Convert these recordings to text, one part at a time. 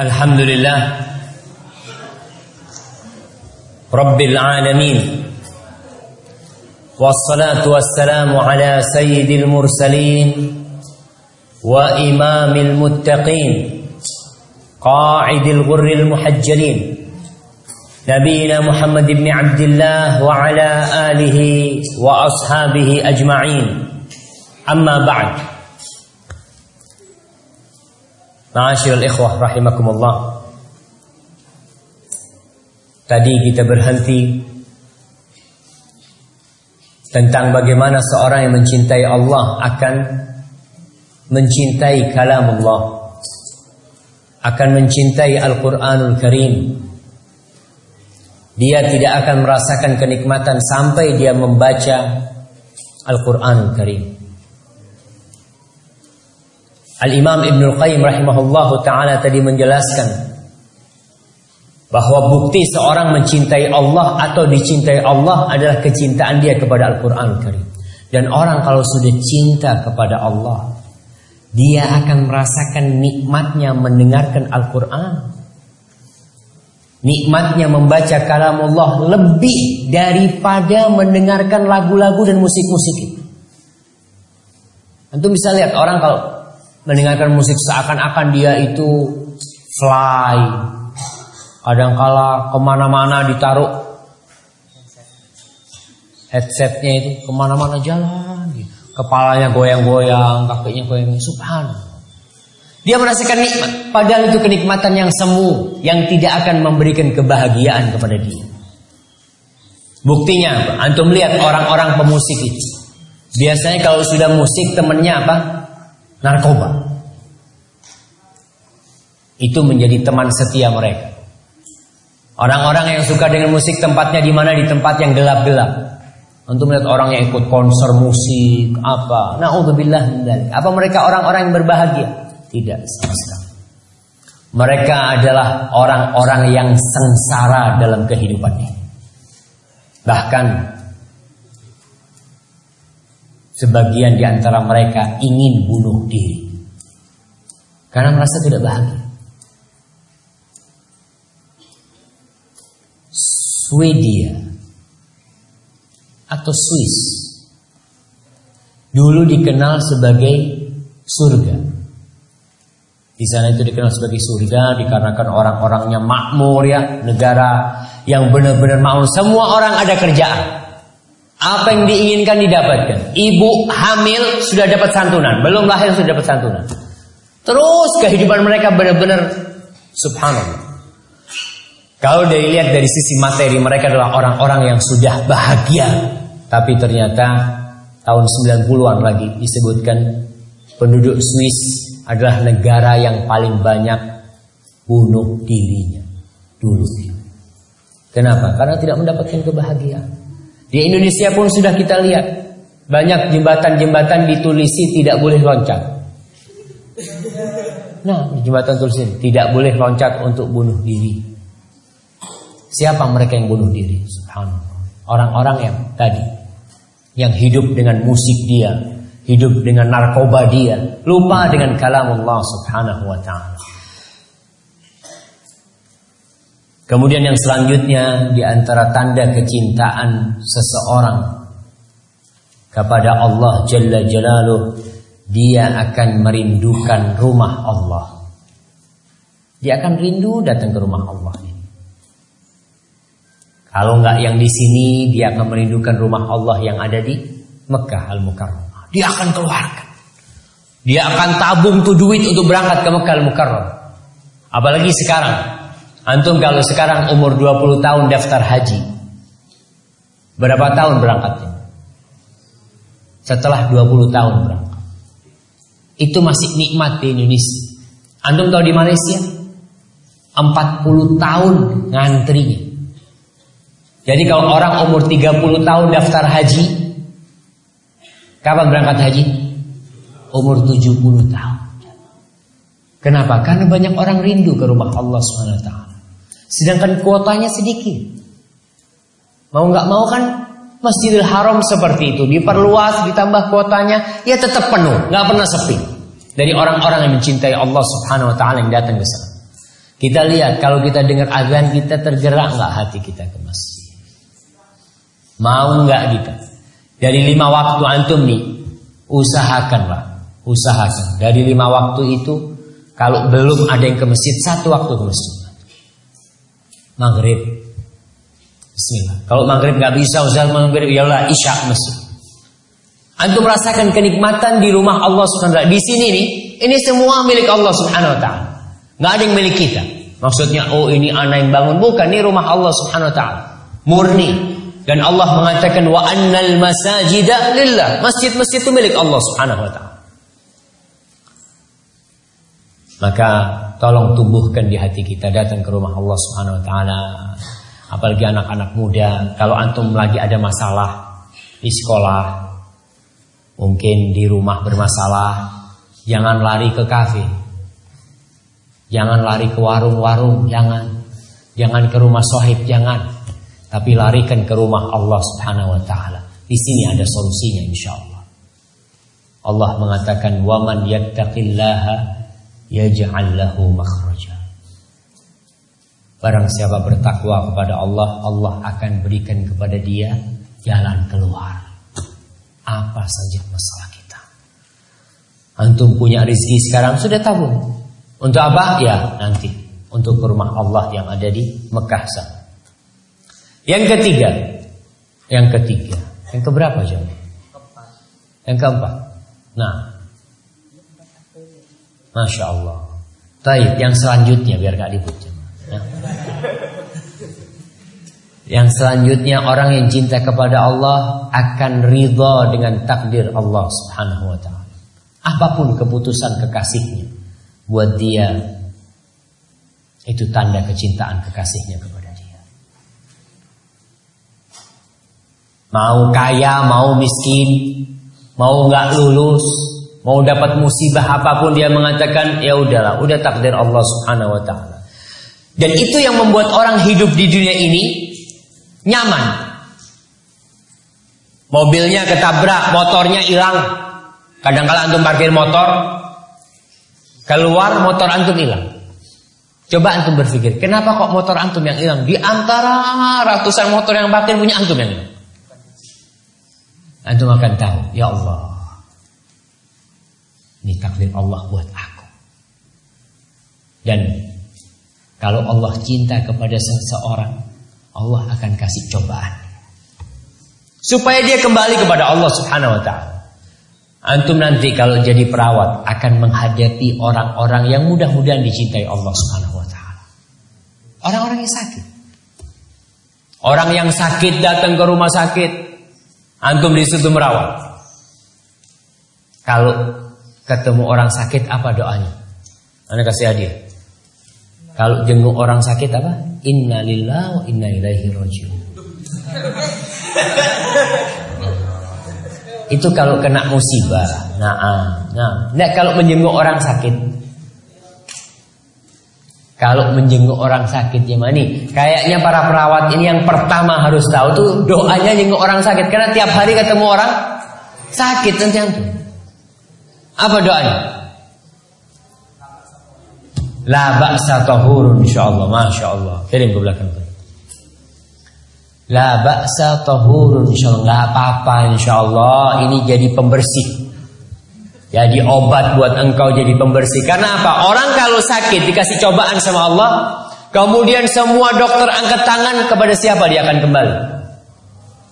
الحمد لله رب العالمين والصلاة والسلام على سيد المرسلين وإمام المتقين قاعد الغر المحجلين نبينا محمد بن عبد الله وعلى آله وأصحابه أجمعين أما بعد Ma'asyiral ikhwah rahimakumullah. Tadi kita berhenti tentang bagaimana seorang yang mencintai Allah akan mencintai kalamullah. Akan mencintai Al-Qur'anul Karim. Dia tidak akan merasakan kenikmatan sampai dia membaca Al-Qur'anul Karim. Al-Imam Ibn Qayyim rahimahullahu ta'ala tadi menjelaskan bahwa bukti seorang mencintai Allah atau dicintai Allah adalah kecintaan dia kepada Al-Quran Karim. Dan orang kalau sudah cinta kepada Allah, dia akan merasakan nikmatnya mendengarkan Al-Quran. Nikmatnya membaca kalamullah lebih daripada mendengarkan lagu-lagu dan musik-musik itu. Antum bisa lihat orang kalau mendengarkan musik seakan-akan dia itu fly. Kadangkala ke mana-mana ditaruh headsetnya itu ke mana-mana jalan. Kepalanya goyang-goyang, kakinya goyang. Subhanallah. Dia merasakan nikmat. Padahal itu kenikmatan yang semu. Yang tidak akan memberikan kebahagiaan kepada dia. Buktinya? Antum lihat orang-orang pemusik itu. Biasanya kalau sudah musik temennya apa? Narkoba. Itu menjadi teman setia mereka. Orang-orang yang suka dengan musik tempatnya di mana di tempat yang gelap-gelap. Untuk melihat orang yang ikut konser musik apa. Min Apa mereka orang-orang yang berbahagia? Tidak sama sekali. Mereka adalah orang-orang yang sengsara dalam kehidupan ini. Bahkan Sebagian di antara mereka ingin bunuh diri. Karena merasa tidak bahagia. Swedia atau Swiss dulu dikenal sebagai surga. Di sana itu dikenal sebagai surga dikarenakan orang-orangnya makmur ya, negara yang benar-benar mau semua orang ada kerjaan. Apa yang diinginkan didapatkan. Ibu hamil sudah dapat santunan, belum lahir sudah dapat santunan. Terus kehidupan mereka benar-benar subhanallah. Kalau dilihat dari sisi materi mereka adalah orang-orang yang sudah bahagia. Tapi ternyata tahun 90-an lagi disebutkan penduduk Swiss adalah negara yang paling banyak bunuh dirinya dulu. Kenapa? Karena tidak mendapatkan kebahagiaan. Di Indonesia pun sudah kita lihat banyak jembatan-jembatan ditulisi tidak boleh loncat. Nah, jembatan tulisin tidak boleh loncat untuk bunuh diri. Siapa mereka yang bunuh diri? Orang-orang yang tadi yang hidup dengan musik dia, hidup dengan narkoba dia, lupa dengan kalam Allah Subhanahu wa taala. Kemudian yang selanjutnya di antara tanda kecintaan seseorang kepada Allah Jalla Jalaluh dia akan merindukan rumah Allah. Dia akan rindu datang ke rumah Allah. Kalau nggak yang di sini, dia akan merindukan rumah Allah yang ada di Mekah Al Mukarramah. Dia akan keluarkan. Dia akan tabung tuh duit untuk berangkat ke Mekah Al Mukarramah. Apalagi sekarang Antum kalau sekarang umur 20 tahun daftar haji. Berapa tahun berangkatnya? Setelah 20 tahun berangkat. Itu masih nikmat di Indonesia. Antum tahu di Malaysia? 40 tahun ngantrinya. Jadi kalau orang umur 30 tahun daftar haji, kapan berangkat haji? Umur 70 tahun. Kenapa? Karena banyak orang rindu ke rumah Allah SWT. Sedangkan kuotanya sedikit. Mau nggak mau kan Masjidil Haram seperti itu diperluas ditambah kuotanya ya tetap penuh nggak pernah sepi dari orang-orang yang mencintai Allah Subhanahu Wa Taala yang datang ke sana. Kita lihat kalau kita dengar azan kita tergerak nggak hati kita ke masjid. Mau nggak kita? Dari lima waktu antum nih, usahakan pak, usahakan. Dari lima waktu itu, kalau belum ada yang ke masjid, satu waktu ke masjid. Maghrib. Bismillah. Kalau maghrib nggak bisa, usah maghrib, ya Allah isya masjid. Antum merasakan kenikmatan di rumah Allah Subhanahu Di sini nih, ini semua milik Allah Subhanahu Wa Taala. Nggak ada yang milik kita. Maksudnya, oh ini anak yang bangun. Bukan, ini rumah Allah subhanahu wa ta'ala. Murni. Dan Allah mengatakan, wa annal masajida lillah. Masjid-masjid itu milik Allah subhanahu wa ta'ala. Maka tolong tumbuhkan di hati kita datang ke rumah Allah subhanahu wa ta'ala. Apalagi anak-anak muda. Kalau antum lagi ada masalah di sekolah. Mungkin di rumah bermasalah. Jangan lari ke kafe Jangan lari ke warung-warung, jangan. Jangan ke rumah sohib, jangan. Tapi larikan ke rumah Allah Subhanahu wa taala. Di sini ada solusinya insya Allah. Allah mengatakan waman yattaqillaha yaj'al lahu makhraja. Barang siapa bertakwa kepada Allah, Allah akan berikan kepada dia jalan keluar. Apa saja masalah kita. Antum punya rezeki sekarang sudah tabung. Untuk apa? Ya nanti untuk rumah Allah yang ada di Mekah sana. Yang ketiga, yang ketiga, yang keberapa jam? Yang keempat. Nah, masya Allah. Taib, yang selanjutnya biar gak ribut ya. Yang selanjutnya orang yang cinta kepada Allah akan ridha dengan takdir Allah Subhanahu wa taala. Apa pun keputusan kekasihnya buat dia itu tanda kecintaan kekasihnya kepada dia. Mau kaya, mau miskin, mau nggak lulus, mau dapat musibah apa pun dia mengatakan ya udahlah, udah takdir Allah Subhanahu wa taala. Dan itu yang membuat orang hidup di dunia ini nyaman. Mobilnya ketabrak, motornya hilang. Kadang-kala antum parkir motor, Keluar motor antum hilang. Coba antum berpikir, kenapa kok motor antum yang hilang? Di antara ratusan motor yang parkir punya antum yang hilang. Antum akan tahu, ya Allah. Ini takdir Allah buat aku. Dan kalau Allah cinta kepada seseorang, Allah akan kasih cobaan. Supaya dia kembali kepada Allah Subhanahu wa taala. Antum nanti kalau jadi perawat akan menghadapi orang-orang yang mudah-mudahan dicintai Allah Subhanahu wa taala. Orang-orang yang sakit. Orang yang sakit datang ke rumah sakit, antum di situ merawat. Kalau ketemu orang sakit apa doanya? Anda kasih hadiah. Kalau jenguk orang sakit apa? Inna lillahi wa inna ilaihi rajiun. Itu kalau kena musibah. Nah, ah, nah. Nah, kalau menjenguk orang sakit. Kalau menjenguk orang sakit gimana nih? Kayaknya para perawat ini yang pertama harus tahu tuh doanya jenguk orang sakit karena tiap hari ketemu orang sakit nanti itu. Apa doanya? La ba'sa tahurun insyaallah, masyaallah. Kirim ke belakang tuh. La ba'sa tahurun insyaallah enggak apa-apa insyaallah ini jadi pembersih. Jadi obat buat engkau jadi pembersih. Karena apa? Orang kalau sakit dikasih cobaan sama Allah, kemudian semua dokter angkat tangan kepada siapa dia akan kembali?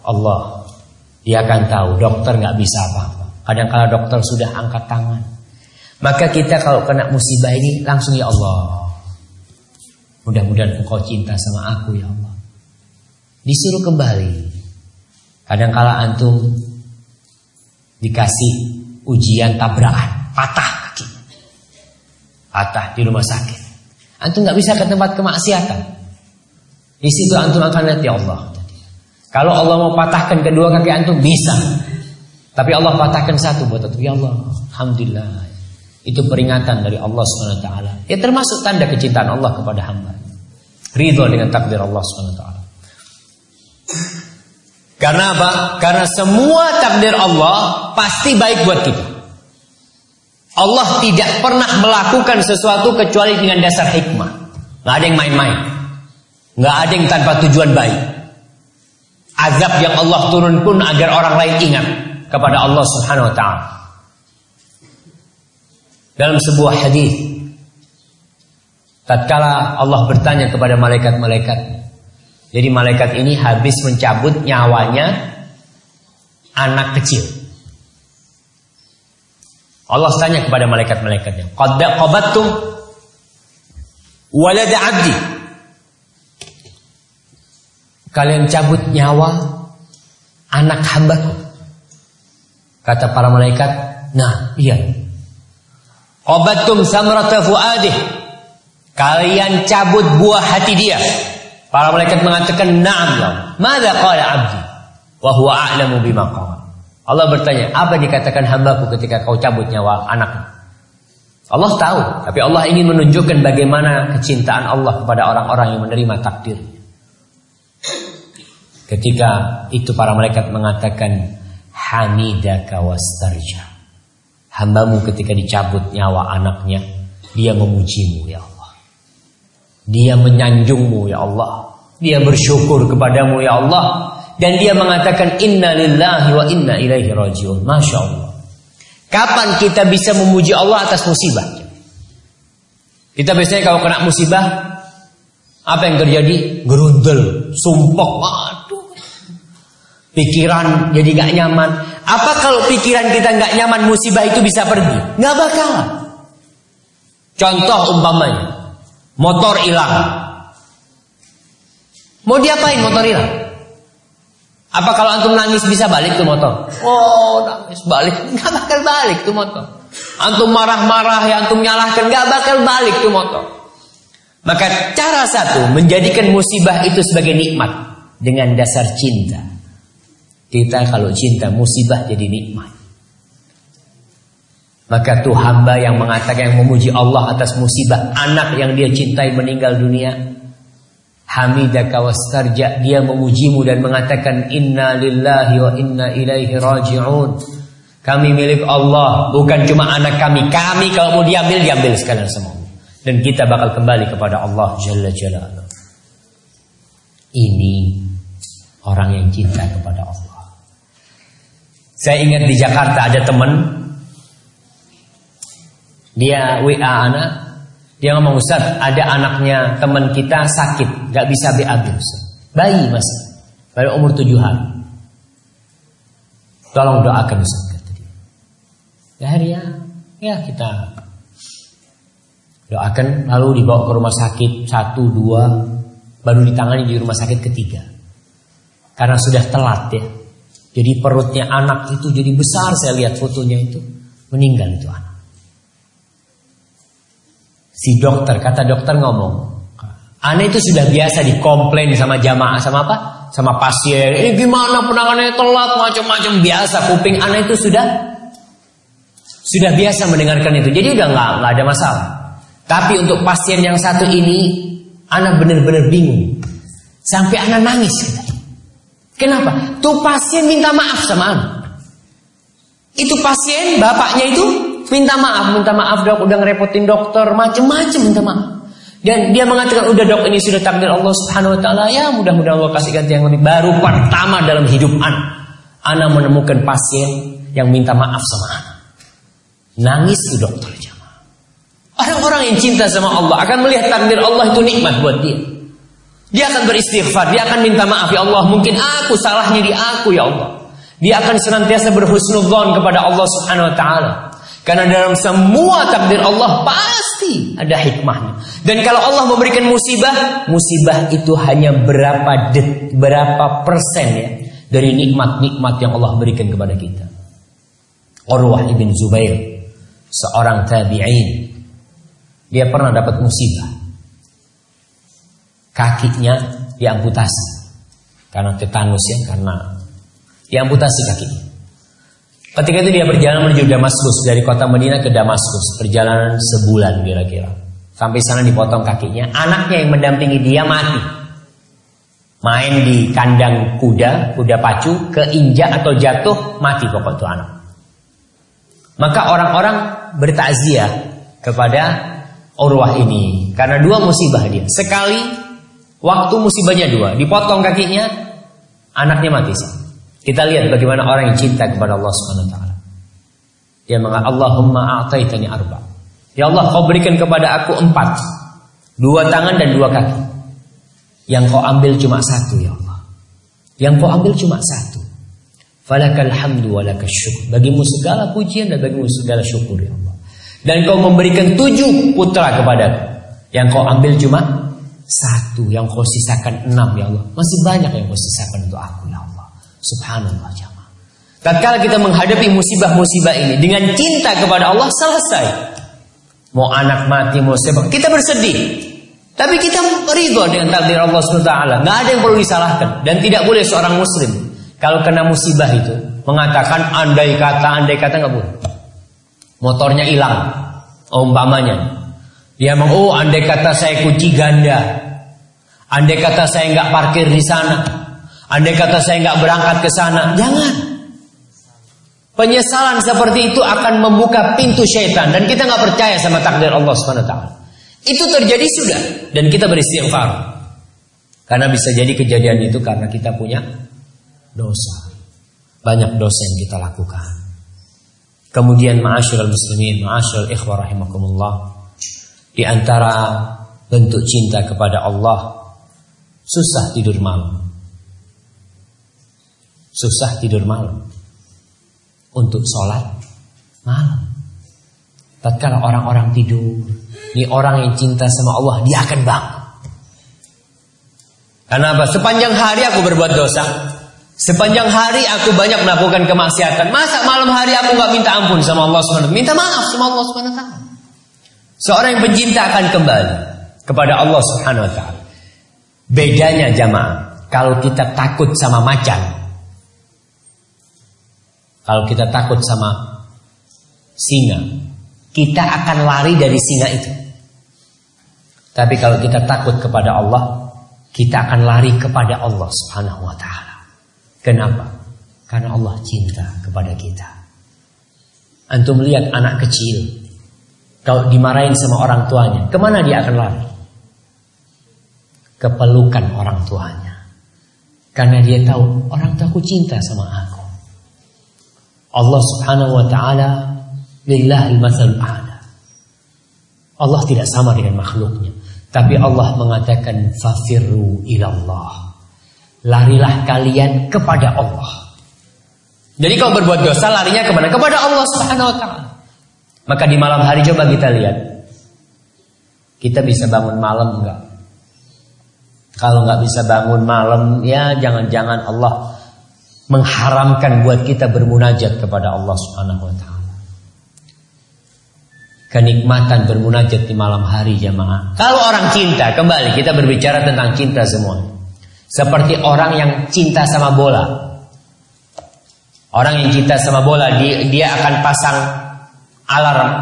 Allah. Dia akan tahu dokter nggak bisa apa-apa. Kadang kala dokter sudah angkat tangan. Maka kita kalau kena musibah ini langsung ya Allah. Mudah-mudahan engkau cinta sama aku ya Allah disuruh kembali. Kadangkala antum dikasih ujian tabrakan, patah kaki. Patah di rumah sakit. Antum nggak bisa ke tempat kemaksiatan. Di situ antum akan lihat ya Allah. Kalau Allah mau patahkan kedua kaki antum bisa. Tapi Allah patahkan satu buat antum ya Allah. Alhamdulillah. Itu peringatan dari Allah SWT. Ya termasuk tanda kecintaan Allah kepada hamba. Ridho dengan takdir Allah SWT. Karena apa? Karena semua takdir Allah pasti baik buat kita. Allah tidak pernah melakukan sesuatu kecuali dengan dasar hikmah. Nggak ada yang main-main. Nggak ada yang tanpa tujuan baik. Azab yang Allah turun pun agar orang lain ingat kepada Allah Subhanahu wa taala. Dalam sebuah hadis tatkala Allah bertanya kepada malaikat-malaikat. Jadi malaikat ini habis mencabut nyawanya anak kecil. Allah tanya kepada malaikat-malaikatnya, "Qad qabattum walad 'abdi?" Kalian cabut nyawa anak hambaku. Kata para malaikat, "Nah, iya." Qabattum samrata fuadih. Kalian cabut buah hati dia. Para malaikat mengatakan, "Na'am ya." Mada qala 'abdi? Wa huwa a'lamu bima qala. Allah bertanya, apa dikatakan hambaku ketika kau cabut nyawa anaknya? Allah tahu, tapi Allah ingin menunjukkan bagaimana kecintaan Allah kepada orang-orang yang menerima takdir. Ketika itu para malaikat mengatakan, Hamidaka wastarja. Hambamu ketika dicabut nyawa anaknya, dia memujimu ya Allah. Dia menyanjungmu ya Allah. Dia bersyukur kepadamu ya Allah dan dia mengatakan inna lillahi wa inna ilaihi rajiun. Masya Allah. Kapan kita bisa memuji Allah atas musibah? Kita biasanya kalau kena musibah, apa yang terjadi? Gerundel, sumpah. Pikiran jadi gak nyaman. Apa kalau pikiran kita gak nyaman musibah itu bisa pergi? Gak bakal. Contoh umpamanya, motor hilang. Mau diapain motor hilang? Apa kalau antum nangis bisa balik tuh motor? Oh, nangis balik. Nggak bakal balik tuh motor. Antum marah-marah ya antum nyalahkan nggak bakal balik tuh motor. Maka cara satu menjadikan musibah itu sebagai nikmat dengan dasar cinta. Kita kalau cinta musibah jadi nikmat. Maka tuh hamba yang mengatakan yang memuji Allah atas musibah. Anak yang dia cintai meninggal dunia, hamidaka wastarja dia memujimu dan mengatakan inna lillahi wa inna ilaihi raji'un. Kami milik Allah bukan cuma anak kami. Kami kalau mau diambil diambil sekalian semua. Dan kita bakal kembali kepada Allah jalla jalla ini orang yang cinta kepada Allah saya ingat di Jakarta ada teman. Dia WA anak. Dia ngomong Ustaz, ada anaknya teman kita sakit, gak bisa BAB. Bayi masih, baru umur tujuh hari. Tolong doakan Ustaz kata dia. Ya. Ya kita doakan. Lalu dibawa ke rumah sakit satu dua. Baru ditangani di rumah sakit ketiga. Karena sudah telat ya jadi perutnya anak itu jadi besar saya lihat fotonya itu meninggal itu anak Si dokter, kata dokter ngomong, Aneh itu sudah biasa dikomplain sama jamaah sama apa? Sama pasien. Ini gimana penanganannya telat macam-macam biasa. Kuping aneh itu sudah sudah biasa mendengarkan itu. Jadi udah nggak nggak ada masalah. Tapi untuk pasien yang satu ini, anak benar-benar bingung. Sampai anak nangis. Kenapa? Tuh pasien minta maaf sama. Itu pasien, bapaknya itu Minta maaf, minta maaf dok, udah ngerepotin dokter, macem-macem minta maaf. Dan dia mengatakan udah dok ini sudah takdir Allah Subhanahu Wa Taala ya mudah-mudahan Allah kasih ganti yang lebih baru pertama dalam hidup anak. Anak menemukan pasien yang minta maaf sama anak. Nangis tuh dokter jamaah. Orang-orang yang cinta sama Allah akan melihat takdir Allah itu nikmat buat dia. Dia akan beristighfar, dia akan minta maaf ya Allah, mungkin aku salahnya di aku ya Allah. Dia akan senantiasa berhusnudzon kepada Allah Subhanahu wa taala. Karena dalam semua takdir Allah pasti ada hikmahnya. Dan kalau Allah memberikan musibah, musibah itu hanya berapa det, berapa persen ya dari nikmat-nikmat yang Allah berikan kepada kita. Urwah ibn Zubair, seorang tabi'in, dia pernah dapat musibah. Kakinya diamputasi karena tetanus ya, karena diamputasi kakinya. Ketika itu dia berjalan menuju Damaskus dari kota Medina ke Damaskus, perjalanan sebulan kira-kira. Sampai sana dipotong kakinya, anaknya yang mendampingi dia mati. Main di kandang kuda, kuda pacu, keinjak atau jatuh, mati pokok itu anak. Maka orang-orang bertakziah kepada Urwah ini karena dua musibah dia. Sekali waktu musibahnya dua, dipotong kakinya, anaknya mati. Kita lihat bagaimana orang yang cinta kepada Allah Subhanahu wa taala. Dia mengatakan Allahumma a'taitani arba. Ya Allah, kau berikan kepada aku empat. Dua tangan dan dua kaki. Yang kau ambil cuma satu ya Allah. Yang kau ambil cuma satu. Falakal hamdu wa syukur. Bagimu segala pujian dan bagimu segala syukur ya Allah. Dan kau memberikan tujuh putra kepadaku. Yang kau ambil cuma satu. Yang kau sisakan enam ya Allah. Masih banyak yang kau sisakan untuk aku ya Allah. Subhanallah jamaah. Tatkala kita menghadapi musibah-musibah ini dengan cinta kepada Allah selesai. Mau anak mati, mau sebab kita bersedih. Tapi kita ridho dengan takdir Allah SWT. Nggak ada yang perlu disalahkan dan tidak boleh seorang Muslim kalau kena musibah itu mengatakan andai kata, andai kata nggak boleh motornya hilang. Umpamanya. Dia mau, oh andai kata saya kunci ganda. Andai kata saya nggak parkir di sana. Andai kata saya nggak berangkat ke sana. Jangan. Penyesalan seperti itu akan membuka pintu syaitan dan kita nggak percaya sama takdir Allah swt. Itu terjadi sudah dan kita beristighfar. Karena bisa jadi kejadian itu karena kita punya dosa. Banyak dosa yang kita lakukan. Kemudian ma'asyiral muslimin, ma'asyiral ikhwah rahimakumullah. Di antara bentuk cinta kepada Allah susah tidur malam. Susah tidur malam. Untuk sholat malam. Tatkala orang-orang tidur, ini orang yang cinta sama Allah, dia akan bangun. Kenapa? Sepanjang hari aku berbuat dosa, Sepanjang hari aku banyak melakukan kemaksiatan. Masa malam hari aku nggak minta ampun sama Allah SWT? Minta maaf sama Allah SWT. Seorang yang pencinta akan kembali kepada Allah Subhanahu Wa Taala. Bedanya jamaah, kalau kita takut sama macan, kalau kita takut sama singa, kita akan lari dari singa itu. Tapi kalau kita takut kepada Allah, kita akan lari kepada Allah Subhanahu Wa Taala. Kenapa? Karena Allah cinta kepada kita. Antum lihat anak kecil. Kalau dimarahin sama orang tuanya, ke mana dia akan lari? Kepelukan orang tuanya. Karena dia tahu orang tuaku cinta sama aku. Allah subhanahu wa ta'ala Lillahil masal a'la. Allah tidak sama dengan makhluknya. Tapi Allah mengatakan fafirru ilallah. Larilah kalian kepada Allah. Jadi kalau berbuat dosa larinya ke mana? Kepada Allah Subhanahu Wa Taala. Maka di malam hari coba kita lihat. Kita bisa bangun malam enggak? Kalau nggak bisa bangun malam, ya jangan-jangan Allah mengharamkan buat kita bermunajat kepada Allah Subhanahu wa taala. Kenikmatan bermunajat di malam hari jemaah. Kalau orang cinta, kembali kita berbicara tentang cinta semua. Seperti orang yang cinta sama bola. Orang yang cinta sama bola dia akan pasang alarm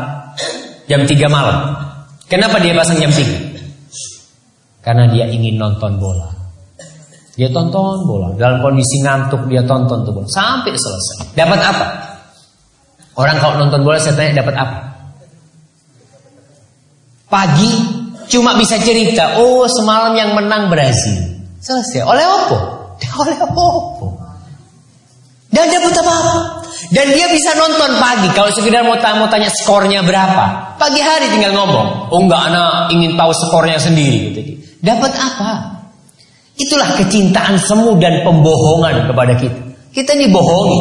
jam 3 malam. Kenapa dia pasang jam 3? Karena dia ingin nonton bola. Dia tonton bola dalam kondisi ngantuk dia tonton tuh bola sampai selesai. Dapat apa? Orang kalau nonton bola saya tanya dapat apa? Pagi cuma bisa cerita, oh semalam yang menang Brazil. Selesai. Oleh apa? Oleh apa? Dan dia buta apa? Dan dia bisa nonton pagi. Kalau sekedar mau, mau tanya skornya berapa. Pagi hari tinggal ngomong. Oh enggak, anak ingin tahu skornya sendiri. Gitu. Dapat apa? Itulah kecintaan semu dan pembohongan kepada kita. Kita dibohongi.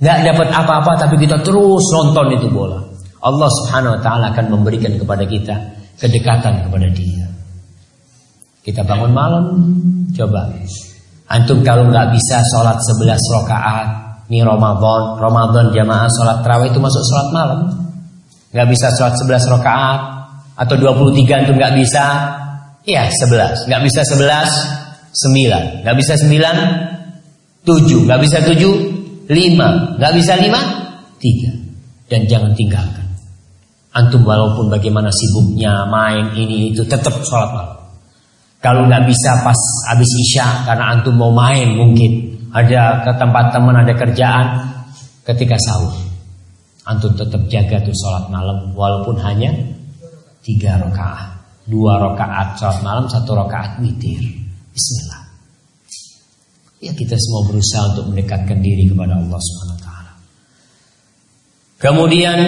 Nggak dapat apa-apa tapi kita terus nonton itu bola. Allah Subhanahu wa taala akan memberikan kepada kita kedekatan kepada Dia. Kita bangun malam, coba. Antum kalau nggak bisa sholat 11 rakaat, ini Ramadan, Ramadan jamaah sholat terawih itu masuk sholat malam. Nggak bisa sholat 11 rakaat atau 23 antum nggak bisa, ya 11. Nggak bisa 11, 9. Nggak bisa 9, 7. Nggak bisa 7, 5. Nggak bisa 5, 3. Dan jangan tinggalkan. Antum walaupun bagaimana sibuknya main ini itu tetap sholat malam. Kalau nggak bisa pas habis isya karena antum mau main mungkin ada ke tempat teman ada kerjaan ketika sahur antum tetap jaga tuh sholat malam walaupun hanya tiga rakaat, dua rakaat sholat malam, satu rakaat witir. Bismillah. Ya kita semua berusaha untuk mendekatkan diri kepada Allah Subhanahu wa taala. Kemudian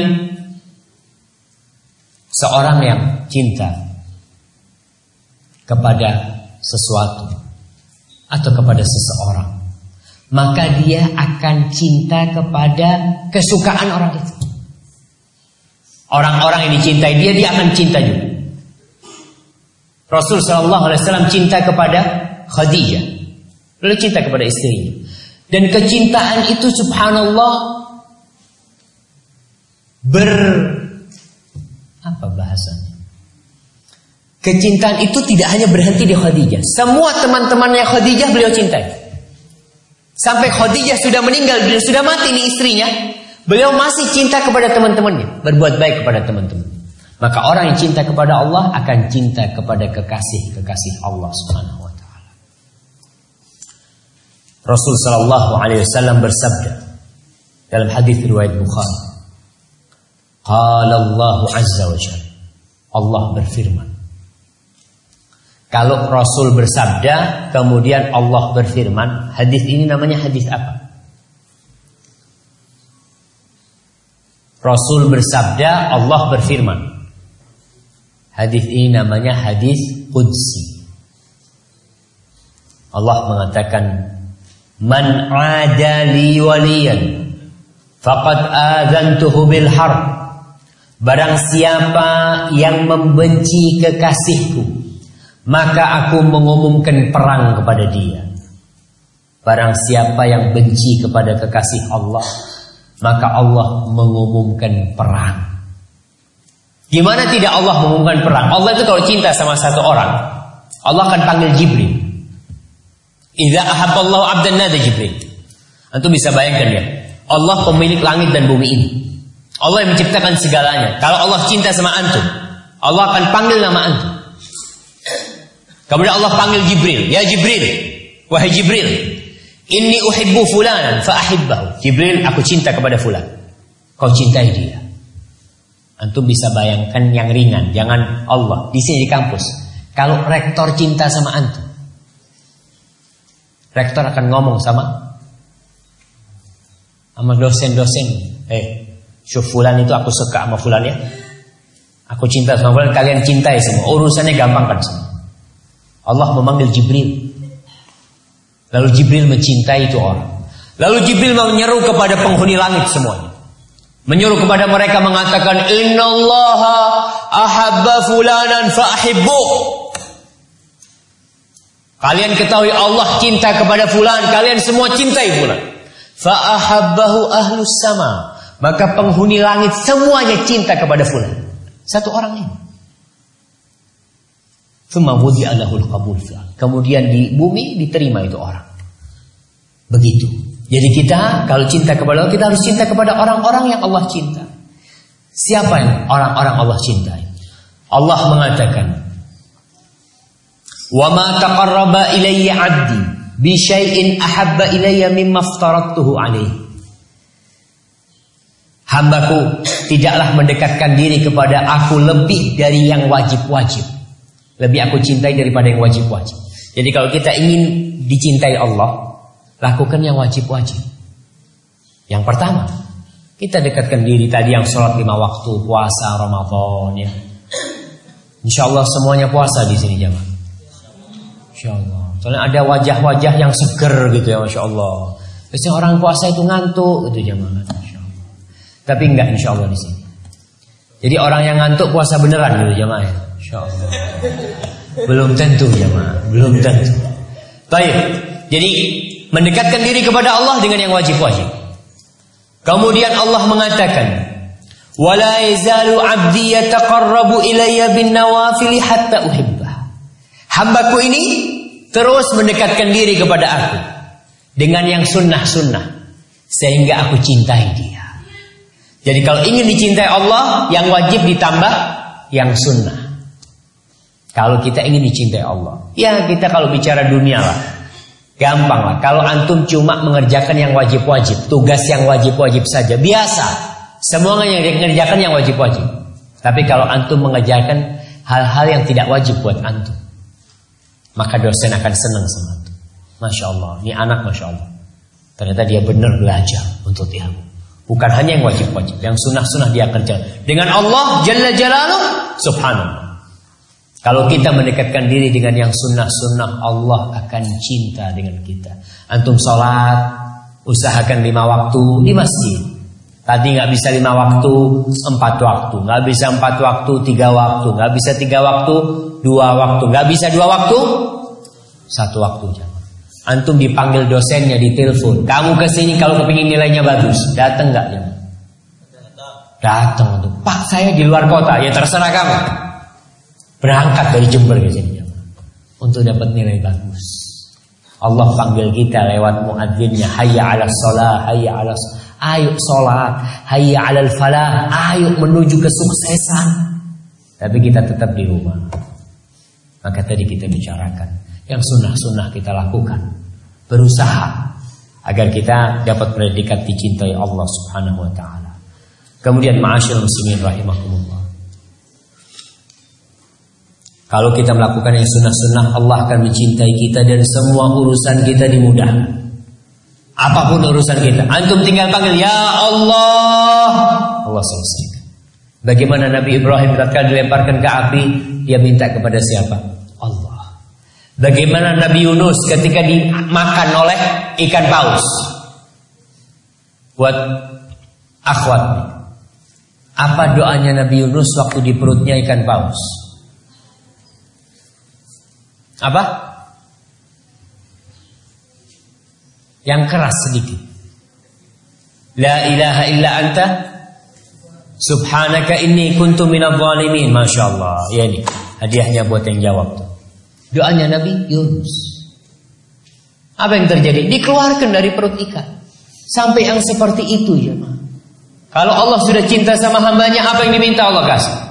seorang yang cinta kepada sesuatu atau kepada seseorang, maka dia akan cinta kepada kesukaan orang itu. Orang-orang yang dicintai dia, dia akan cinta juga. Rasul Shallallahu Alaihi Wasallam cinta kepada Khadijah, lalu cinta kepada istrinya. Dan kecintaan itu subhanallah ber apa bahasanya? Kecintaan itu tidak hanya berhenti di Khadijah. Semua teman-temannya Khadijah beliau cintai. Sampai Khadijah sudah meninggal, beliau sudah mati nih istrinya. Beliau masih cinta kepada teman-temannya, berbuat baik kepada teman-teman. Maka orang yang cinta kepada Allah akan cinta kepada kekasih-kekasih Allah Subhanahu wa taala. Rasul sallallahu alaihi wasallam bersabda dalam hadis riwayat Bukhari. Qala Allah azza wa jalla. Allah berfirman. Kalau Rasul bersabda, kemudian Allah berfirman, hadis ini namanya hadis apa? Rasul bersabda, Allah berfirman. Hadis ini namanya hadis qudsi. Allah mengatakan, "Man 'ada li waliyan faqad adzantuhu bil harb." Barang siapa yang membenci kekasihku, maka aku mengumumkan perang kepada dia. Barang siapa yang benci kepada kekasih Allah, maka Allah mengumumkan perang. Gimana tidak Allah mengumumkan perang? Allah itu kalau cinta sama satu orang, Allah akan panggil Jibril. Idza ahabballahu 'abdan nada Jibril. Antum bisa bayangkan ya. Allah pemilik langit dan bumi ini. Allah yang menciptakan segalanya. Kalau Allah cinta sama antum, Allah akan panggil nama antum. Kemudian Allah panggil Jibril, "Ya Jibril, wahai Jibril, Inni uhibbu fulanan fa ahibbahu. Jibril, aku cinta kepada fulan. Kau cintai dia. Antum bisa bayangkan yang ringan, jangan Allah di sini di kampus. Kalau rektor cinta sama antum, rektor akan ngomong sama sama dosen-dosen. Eh, syuf fulan itu aku suka sama fulan ya. Aku cinta sama fulan, kalian cintai semua. Urusannya gampang kan semua. Allah memanggil Jibril. Lalu Jibril mencintai itu orang. Lalu Jibril menyeru kepada penghuni langit semuanya. Menyuruh kepada mereka mengatakan innallaha ahabba fulanan fa'ahibbu. Kalian ketahui Allah cinta kepada fulan, kalian semua cintai fulan. Fa'ahabbahu ahlus sama. Maka penghuni langit semuanya cinta kepada fulan. Satu orang ini. Kemudian di bumi diterima itu orang. Begitu. Jadi kita kalau cinta kepada Allah kita harus cinta kepada orang-orang yang Allah cinta. Siapa yang orang-orang Allah cintai? Allah mengatakan, "Wa ma taqarraba ilayya 'abdi bi syai'in ahabba ilayya mimma aftaradtuhu alaihi." Hambaku tidaklah mendekatkan diri kepada aku lebih dari yang wajib-wajib. Lebih aku cintai daripada yang wajib-wajib. Jadi kalau kita ingin dicintai Allah, Lakukan yang wajib-wajib. Yang pertama, kita dekatkan diri tadi yang sholat lima waktu, puasa Ramadan ya. Insya Allah semuanya puasa di sini jamaah. Insya Allah. Soalnya ada wajah-wajah yang seger gitu ya, masya Allah. Biasanya orang puasa itu ngantuk gitu. Insya Allah. Tapi enggak insya Allah di sini. Jadi orang yang ngantuk puasa beneran gitu jamaah ya. Insya Allah. Belum tentu jamaah, belum tentu. Baik. Jadi mendekatkan diri kepada Allah dengan yang wajib-wajib. Kemudian Allah mengatakan, "Wala yazalu 'abdi yataqarrabu ilayya bin nawafil hatta uhibbah." Hambaku ini terus mendekatkan diri kepada aku dengan yang sunnah-sunnah sehingga aku cintai dia. Jadi kalau ingin dicintai Allah, yang wajib ditambah yang sunnah. Kalau kita ingin dicintai Allah, ya kita kalau bicara dunia lah, Gampang lah. Kalau antum cuma mengerjakan yang wajib-wajib, tugas yang wajib-wajib saja, biasa. Semuanya yang dikerjakan yang wajib-wajib. Tapi kalau antum mengajarkan hal-hal yang tidak wajib buat antum, maka dosen akan senang sama antum. Masya Allah, ini anak Masya Allah. Ternyata dia benar belajar untuk ilmu. Bukan hanya yang wajib-wajib, yang sunnah-sunnah dia kerja. Dengan Allah Jalla Jalaluh, subhanallah. Kalau kita mendekatkan diri dengan yang sunnah-sunnah, Allah akan cinta dengan kita. Antum sholat, usahakan lima waktu di masjid. Tadi nggak bisa lima waktu, empat waktu. Nggak bisa empat waktu, tiga waktu. Nggak bisa tiga waktu, dua waktu. Nggak bisa dua waktu, satu waktu. Antum dipanggil dosennya di telepon. Kamu ke sini kalau kepingin nilainya bagus. Datang nggak? Datang untuk Pak saya di luar kota. Ya terserah kamu. Berangkat dari Jember ke sini untuk dapat nilai bagus. Allah panggil kita lewat muadzinnya. Hayya 'ala shalah, hayya 'ala Ayo sholat, hayya 'alal falah, ayo menuju kesuksesan. Tapi kita tetap di rumah. Maka tadi kita bicarakan yang sunnah-sunnah kita lakukan. Berusaha agar kita dapat predikat dicintai Allah Subhanahu wa taala. Kemudian ma'asyil muslimin rahimakumullah. Kalau kita melakukan yang sunnah-sunnah Allah akan mencintai kita dan semua urusan kita dimudahkan. Apa pun urusan kita, antum tinggal panggil ya Allah, Allah selesaikan. Bagaimana Nabi Ibrahim tatkala dilemparkan ke api, dia minta kepada siapa? Bagaimana Nabi Yunus ketika dimakan oleh ikan paus? Buat akhwat. Apa doanya Nabi Yunus waktu di perutnya ikan paus? Apa? Yang keras sedikit. La ilaha illa anta Subhanaka inni kuntu minadh dhalimin. Masya Allah. Ya ini hadiahnya buat yang jawab tuh. Doanya Nabi Yunus. Apa yang terjadi? Dikeluarkan dari perut ikan. Sampai yang seperti itu ya Kalau Allah sudah cinta sama hambanya, apa yang diminta Allah kasih?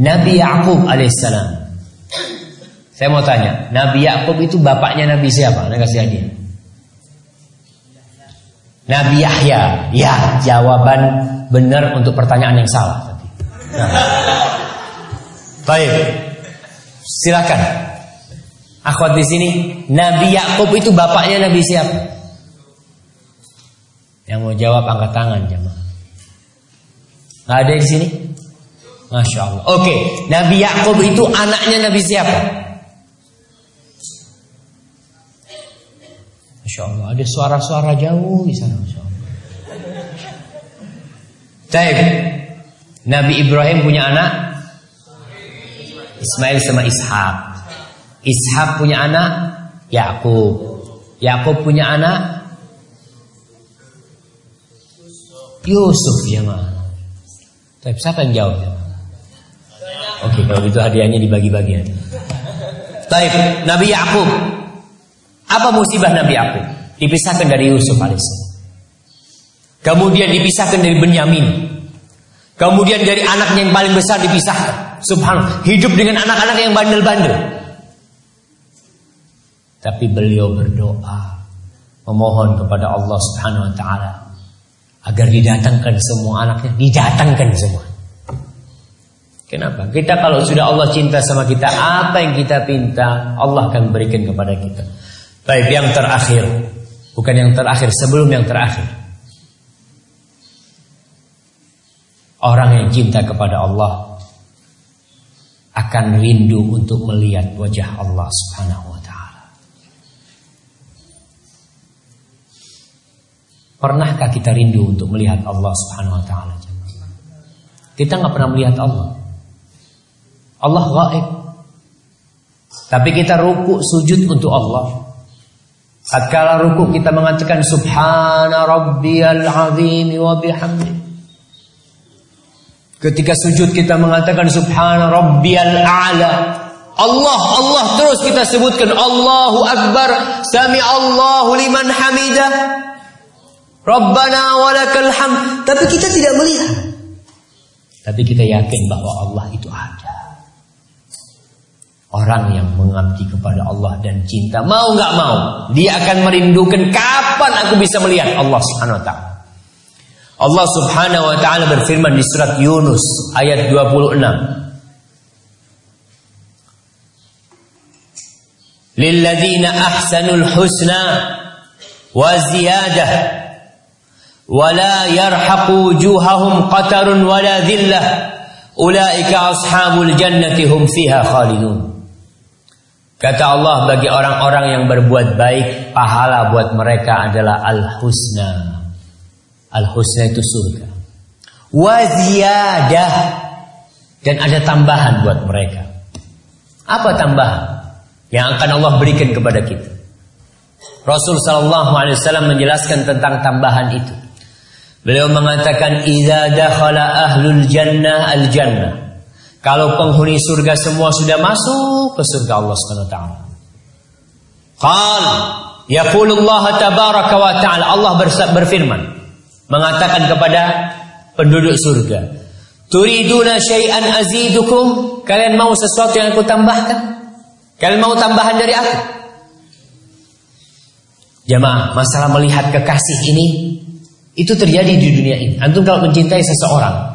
Nabi Yakub alaihissalam. Saya mau tanya, Nabi Yakub itu bapaknya Nabi siapa? Anda kasih hadiah. Nabi Yahya. Ya, jawaban benar untuk pertanyaan yang salah. Nah. Baik. Silakan. Akhwat di sini, Nabi Yakub itu bapaknya Nabi siapa? Yang mau jawab angkat tangan jemaah. Nggak ada di sini? Masya Allah. Oke, Nabi Yakub itu anaknya Nabi siapa? Masya Allah. Ada suara-suara jauh di sana. Masya Allah. Nabi Ibrahim punya anak Ismail sama Ishak. Ishak punya anak Yakub. Yakub punya anak Yusuf mah. Tapi siapa yang jawab? Ya, Oke, kalau gitu hadiahnya dibagi-bagi aja. Baik, Nabi Yakub. Apa musibah Nabi Yakub? Dipisahkan dari Yusuf alaihissalam. Kemudian dipisahkan dari Benyamin. Kemudian dari anaknya yang paling besar dipisahkan. Subhanallah, hidup dengan anak-anak yang bandel-bandel. Tapi beliau berdoa memohon kepada Allah Subhanahu wa taala agar didatangkan semua anaknya, didatangkan semua. Kenapa? Kita kalau sudah Allah cinta sama kita, apa yang kita pinta, Allah akan berikan kepada kita. Baik, yang terakhir, bukan yang terakhir, sebelum yang terakhir. Orang yang cinta kepada Allah akan rindu untuk melihat wajah Allah Subhanahu wa taala. Pernahkah kita rindu untuk melihat Allah Subhanahu wa taala? Kita nggak pernah melihat Allah. Allah gaib. Tapi kita ruku sujud untuk Allah. Tatkala ruku kita mengatakan subhana rabbiyal azim wa bihamdi. Ketika sujud kita mengatakan subhana rabbiyal a'la. Allah, Allah terus kita sebutkan Allahu Akbar, sami Allahu liman hamidah. Rabbana walakal hamd. Tapi kita tidak melihat. Tapi kita yakin bahwa Allah itu ada. Orang yang mengabdi kepada Allah dan cinta mau nggak mau, dia akan merindukan kapan aku bisa melihat Allah Subhanahu wa taala. Allah Subhanahu wa taala berfirman di surat Yunus ayat 26. Lilladzina ahsanul husna wa ziyadah wa la yarhaqu wujuhahum qatarun wa la dhillah ulaika ashabul jannati fiha khalidun. Kata Allah bagi orang-orang yang berbuat baik pahala buat mereka adalah al-husna Al-husna itu surga. Waziyadah dan ada tambahan buat mereka. Apa tambahan yang akan Allah berikan kepada kita? Rasul sallallahu alaihi wasallam menjelaskan tentang tambahan itu. Beliau mengatakan idza dakhala ahlul jannah al jannah. Kalau penghuni surga semua sudah masuk ke surga Allah Subhanahu wa taala. Qal yaqulullah tabaraka wa taala Allah berfirman mengatakan kepada penduduk surga, "Turiduna syai'an azidukum?" Kalian mau sesuatu yang aku tambahkan? Kalian mau tambahan dari aku? Jemaah, masalah melihat kekasih ini itu terjadi di dunia ini. Antum kalau mencintai seseorang,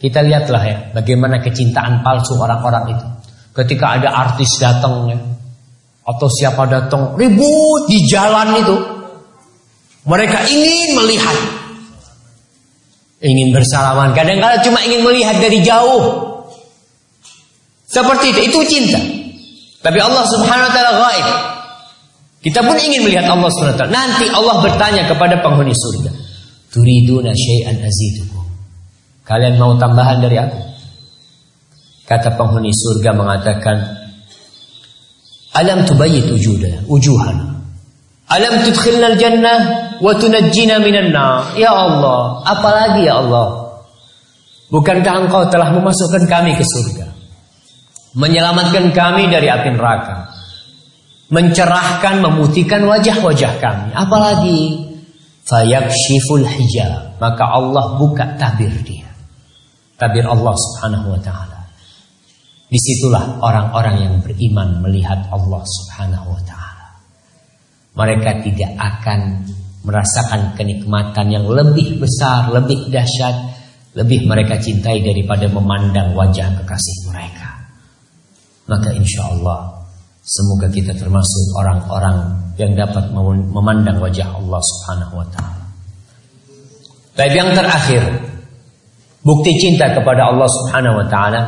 kita lihatlah ya bagaimana kecintaan palsu orang-orang itu. Ketika ada artis datang ya, atau siapa datang ribut di jalan itu, mereka ingin melihat. Ingin bersalaman. Kadang-kadang cuma ingin melihat dari jauh. Seperti itu. Itu cinta. Tapi Allah subhanahu wa ta'ala gaib. Kita pun ingin melihat Allah subhanahu wa ta'ala. Nanti Allah bertanya kepada penghuni surga. Turiduna syai'an azidukum. Kalian mau tambahan dari aku? Kata penghuni surga mengatakan. Alam tubayyit wujudah, wujuhana. Alam tudkhilna al-jannah wa tunajjina minan nar. Ya Allah, apalagi ya Allah? Bukankah Engkau telah memasukkan kami ke surga? Menyelamatkan kami dari api neraka. Mencerahkan, memutihkan wajah-wajah kami. Apalagi fayakshiful hijab. Maka Allah buka tabir dia. Tabir Allah Subhanahu wa taala. Di situlah orang-orang yang beriman melihat Allah Subhanahu wa taala mereka tidak akan merasakan kenikmatan yang lebih besar, lebih dahsyat, lebih mereka cintai daripada memandang wajah kekasih mereka. Maka insya Allah semoga kita termasuk orang-orang yang dapat memandang wajah Allah Subhanahu Wa Taala. Tapi yang terakhir, bukti cinta kepada Allah Subhanahu Wa Taala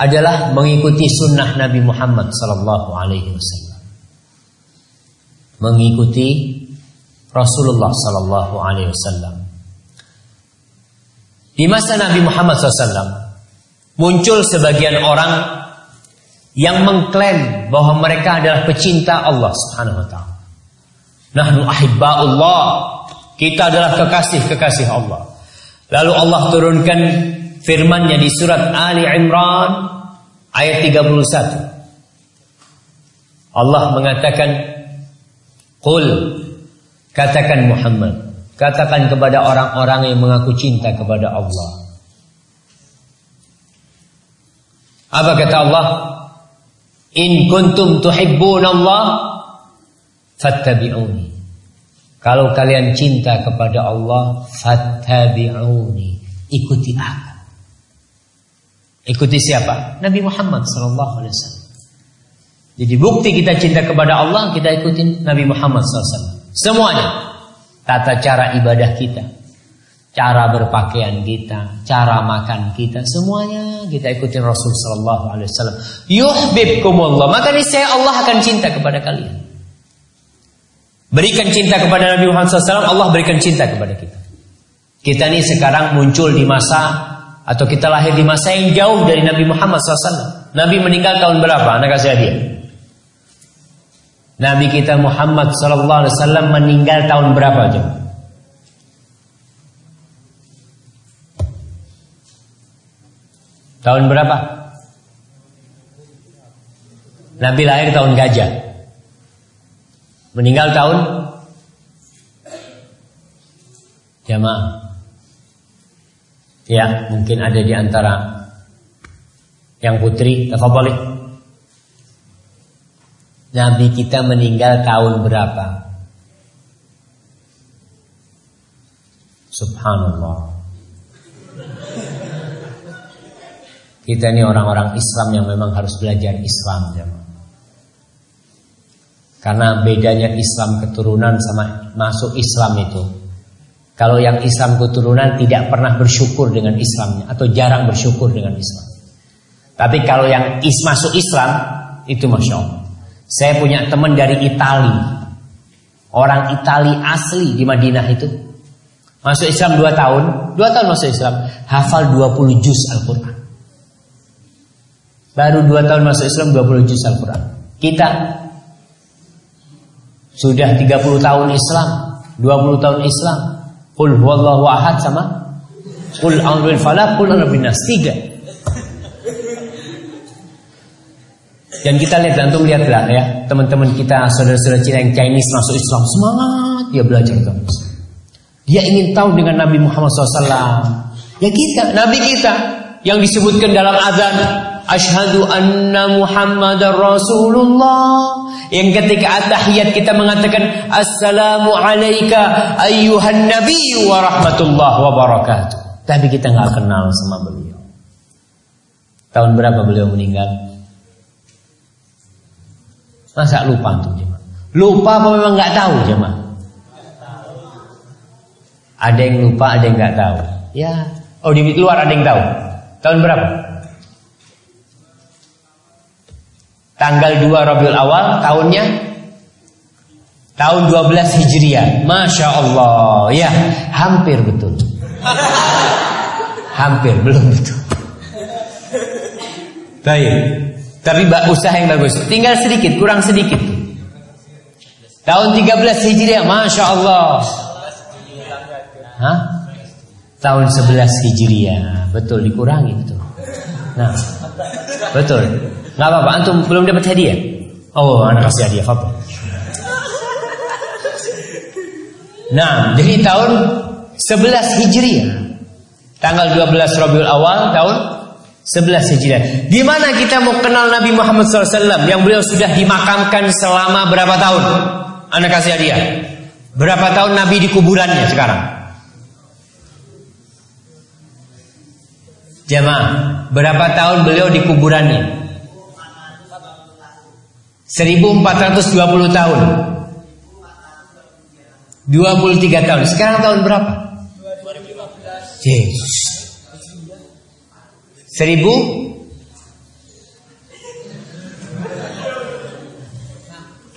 adalah mengikuti sunnah Nabi Muhammad Sallallahu Alaihi Wasallam mengikuti Rasulullah Sallallahu Alaihi Wasallam. Di masa Nabi Muhammad SAW muncul sebagian orang yang mengklaim bahwa mereka adalah pecinta Allah Subhanahu Wa Taala. Nahnu ahibbaullah. Kita adalah kekasih-kekasih Allah. Lalu Allah turunkan firman-Nya di surat Ali Imran ayat 31. Allah mengatakan Qul katakan Muhammad, katakan kepada orang-orang yang mengaku cinta kepada Allah. Apa kata Allah? In kuntum tuhibbun Allah fattabi'uni. Kalau kalian cinta kepada Allah, fattabi'uni. Ikuti aku. Ikuti siapa? Nabi Muhammad sallallahu alaihi wasallam. Jadi bukti kita cinta kepada Allah, kita ikutin Nabi Muhammad SAW. Semuanya. Tata cara ibadah kita. Cara berpakaian kita. Cara makan kita. Semuanya kita ikutin Rasul Sallallahu Alaihi Wasallam. Yuhibbukumullah. Maka niscaya Allah akan cinta kepada kalian. Berikan cinta kepada Nabi Muhammad SAW, Allah berikan cinta kepada kita. Kita ini sekarang muncul di masa atau kita lahir di masa yang jauh dari Nabi Muhammad SAW. Nabi meninggal tahun berapa? Anak kasih hadiah. Nabi kita Muhammad wasallam meninggal tahun berapa aja? Tahun berapa? Nabi lahir tahun gajah. Meninggal tahun jamaah. Ya, mungkin ada di antara yang putri, tafadhali. Nabi kita meninggal tahun berapa? Subhanallah. Kita ini orang-orang Islam yang memang harus belajar Islam jemaah. Karena bedanya Islam keturunan sama masuk Islam itu. Kalau yang Islam keturunan tidak pernah bersyukur dengan Islamnya atau jarang bersyukur dengan Islam. Tapi kalau yang is masuk Islam itu masya Allah. Saya punya teman dari Italia, orang Italia asli di Madinah itu masuk Islam dua tahun, dua tahun masuk Islam, hafal 20 juz Al-Quran. Baru dua tahun masuk Islam 20 juz Al-Quran. Kita sudah 30 tahun Islam, 20 tahun Islam, Qul huwallahu ahad sama Qul a'udzu bil falaq, qul a'udzu nas. Tiga. Dan kita lihat antum lihatlah ya, teman-teman kita saudara-saudara Cina yang Chinese masuk Islam semangat dia belajar agama Dia ingin tahu dengan Nabi Muhammad SAW. Ya kita, Nabi kita yang disebutkan dalam azan Ashhadu anna Muhammadar Rasulullah yang ketika at-tahiyat kita mengatakan Assalamu alayka ayyuhan nabi wa rahmatullah wa barakatuh. Tapi kita nggak kenal sama beliau. Tahun berapa beliau meninggal? Masa lupa tuh jemaah? Lupa apa memang nggak tahu jemaah? Ada yang lupa, ada yang nggak tahu. Ya, oh di luar ada yang tahu. Tahun berapa? Tanggal 2 Rabiul Awal tahunnya tahun 12 Hijriah. Masya Allah, ya hampir betul. hampir belum betul. Baik. Tapi usaha yang bagus. Tinggal sedikit, kurang sedikit. Tahun 13 Hijriah, Masya Allah. Hah? Tahun 11 Hijriah. Betul, dikurangi betul. Nah, betul. Gak apa-apa, antum belum dapat hadiah. Oh, anak kasih hadiah, apa? Nah, jadi tahun 11 Hijriah. Tanggal 12 Rabiul Awal tahun 11 Hijriah. Di mana kita mau kenal Nabi Muhammad SAW yang beliau sudah dimakamkan selama berapa tahun? Anak kasih hadiah. Berapa tahun Nabi di kuburannya sekarang? Jemaah, berapa tahun beliau di kuburannya? 1420 tahun 23 tahun Sekarang tahun berapa? 2015 yes. 1000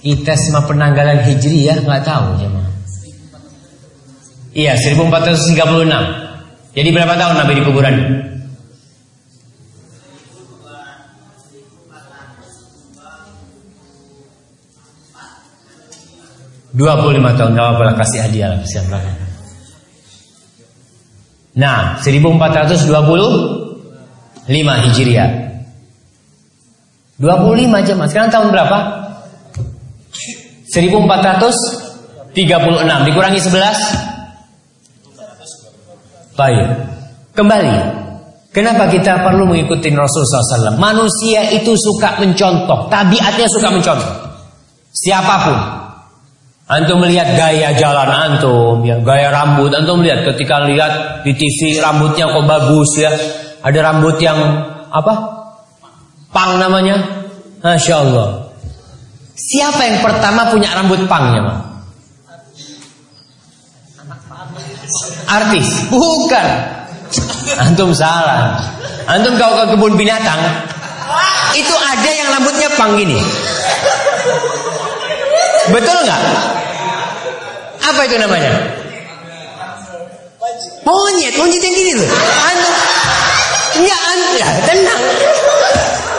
Kita semua penanggalan hijri ya nggak tahu jemaah. Iya 1436 Jadi berapa tahun Nabi di kuburan? 25 tahun gak apa kasih hadiah lah kasihan banget. Nah, 1425 Hijriah. 25 aja mas. Sekarang tahun berapa? 1436 dikurangi 11 Baik. Kembali. Kenapa kita perlu mengikuti Rasulullah SAW? Manusia itu suka mencontoh. Tabiatnya suka mencontoh. Siapa pun. Antum melihat gaya jalan antum, ya, gaya rambut. Antum melihat ketika lihat di TV rambutnya kok bagus ya. Ada rambut yang apa? Pang namanya. Masya Allah. Siapa yang pertama punya rambut pangnya? Artis? Bukan. Antum salah. Antum kau ke kebun binatang, itu ada yang rambutnya pang gini. Betul nggak? Apa itu namanya? Monyet, monyet yang gini loh. Anu, ya, anu, ya tenang.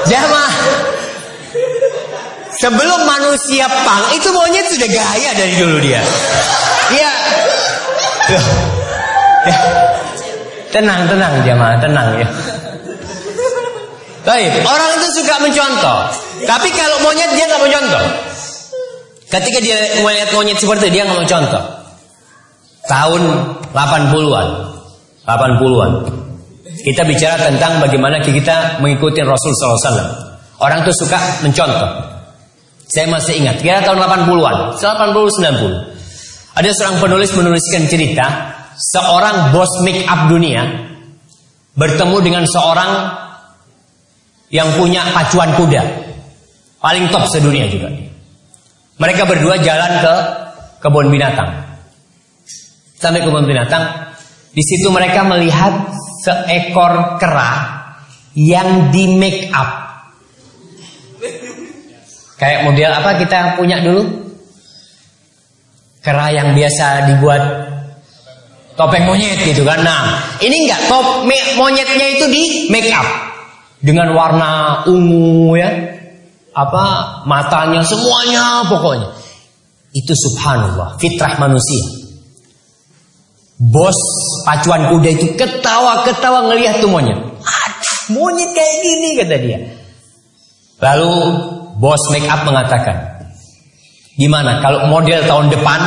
Jamaah. Sebelum manusia pang, itu monyet sudah gaya dari dulu dia. Iya. Ya. Tenang, tenang jamaah, tenang ya. Baik, orang itu suka mencontoh. Tapi kalau monyet dia nggak mencontoh. Ketika dia melihat monyet seperti itu, dia mau contoh. Tahun 80-an. 80-an. Kita bicara tentang bagaimana kita mengikuti Rasul SAW. Orang itu suka mencontoh. Saya masih ingat, kira tahun 80-an, 80-90. Ada seorang penulis menuliskan cerita seorang bos make up dunia bertemu dengan seorang yang punya pacuan kuda. Paling top sedunia juga. Mereka berdua jalan ke kebun binatang. Sampai kebun binatang, di situ mereka melihat seekor kera yang di make up. Kayak model apa kita punya dulu? Kera yang biasa dibuat topeng monyet gitu kan. Nah, ini enggak top monyetnya itu di make up dengan warna ungu ya. Apa matanya semuanya pokoknya. Itu subhanallah, fitrah manusia. Bos pacuan kuda itu ketawa-ketawa ngelihat tuh monyet. Aduh, monyet kayak gini kata dia. Lalu bos make up mengatakan, gimana kalau model tahun depan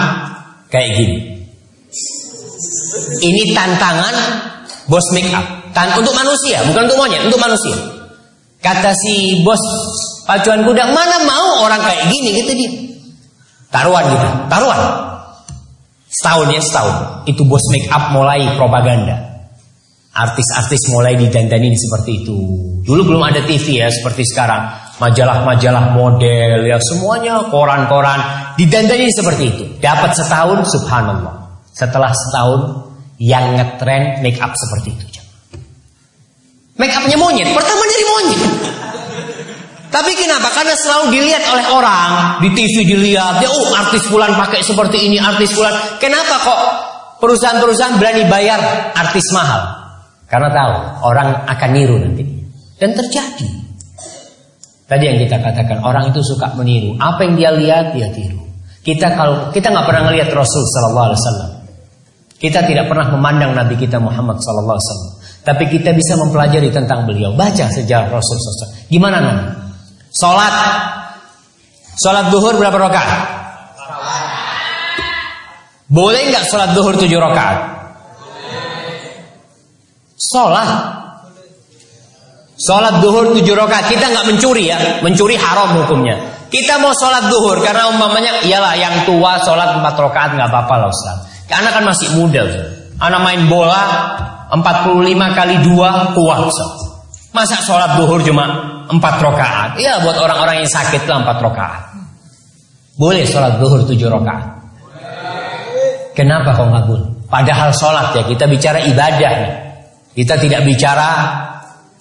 kayak gini? Ini tantangan bos make up. Tan untuk manusia, bukan untuk monyet, untuk manusia. Kata si bos pacuan kuda, mana mau orang kayak gini gitu dia. Taruhan gitu, taruhan. Setahun ya setahun. Itu bos make up mulai propaganda. Artis-artis mulai didandani seperti itu. Dulu belum ada TV ya seperti sekarang. Majalah-majalah model ya semuanya koran-koran didandani seperti itu. Dapat setahun subhanallah. Setelah setahun yang ngetren make up seperti itu. Make upnya monyet. Pertama dari monyet. Tapi kenapa? Karena selalu dilihat oleh orang di TV dilihat, dia oh artis bulan pakai seperti ini, artis bulan. Kenapa kok perusahaan-perusahaan berani bayar artis mahal? Karena tahu orang akan niru nanti. Dan terjadi. Tadi yang kita katakan orang itu suka meniru. Apa yang dia lihat dia tiru. Kita kalau kita nggak pernah melihat Rasul Wasallam. Kita tidak pernah memandang Nabi kita Muhammad Wasallam. Tapi kita bisa mempelajari tentang beliau. Baca sejarah Rasul Sallallahu Gimana Nabi? Sholat Sholat duhur berapa rakaat? Boleh nggak sholat duhur tujuh rakaat? Sholat Sholat duhur tujuh rakaat. Kita nggak mencuri ya. Mencuri haram hukumnya. Kita mau sholat duhur Karena umpamanya Iyalah yang tua sholat empat rakaat nggak apa-apa lah Ustaz. Karena kan masih muda Anak main bola 45 kali dua kuat Ustaz. Masa sholat duhur cuma empat rakaat. Ya buat orang-orang yang sakit lah empat rakaat. Boleh sholat zuhur tujuh rakaat. Kenapa kok nggak boleh? Padahal sholat ya kita bicara ibadah nih. Kita tidak bicara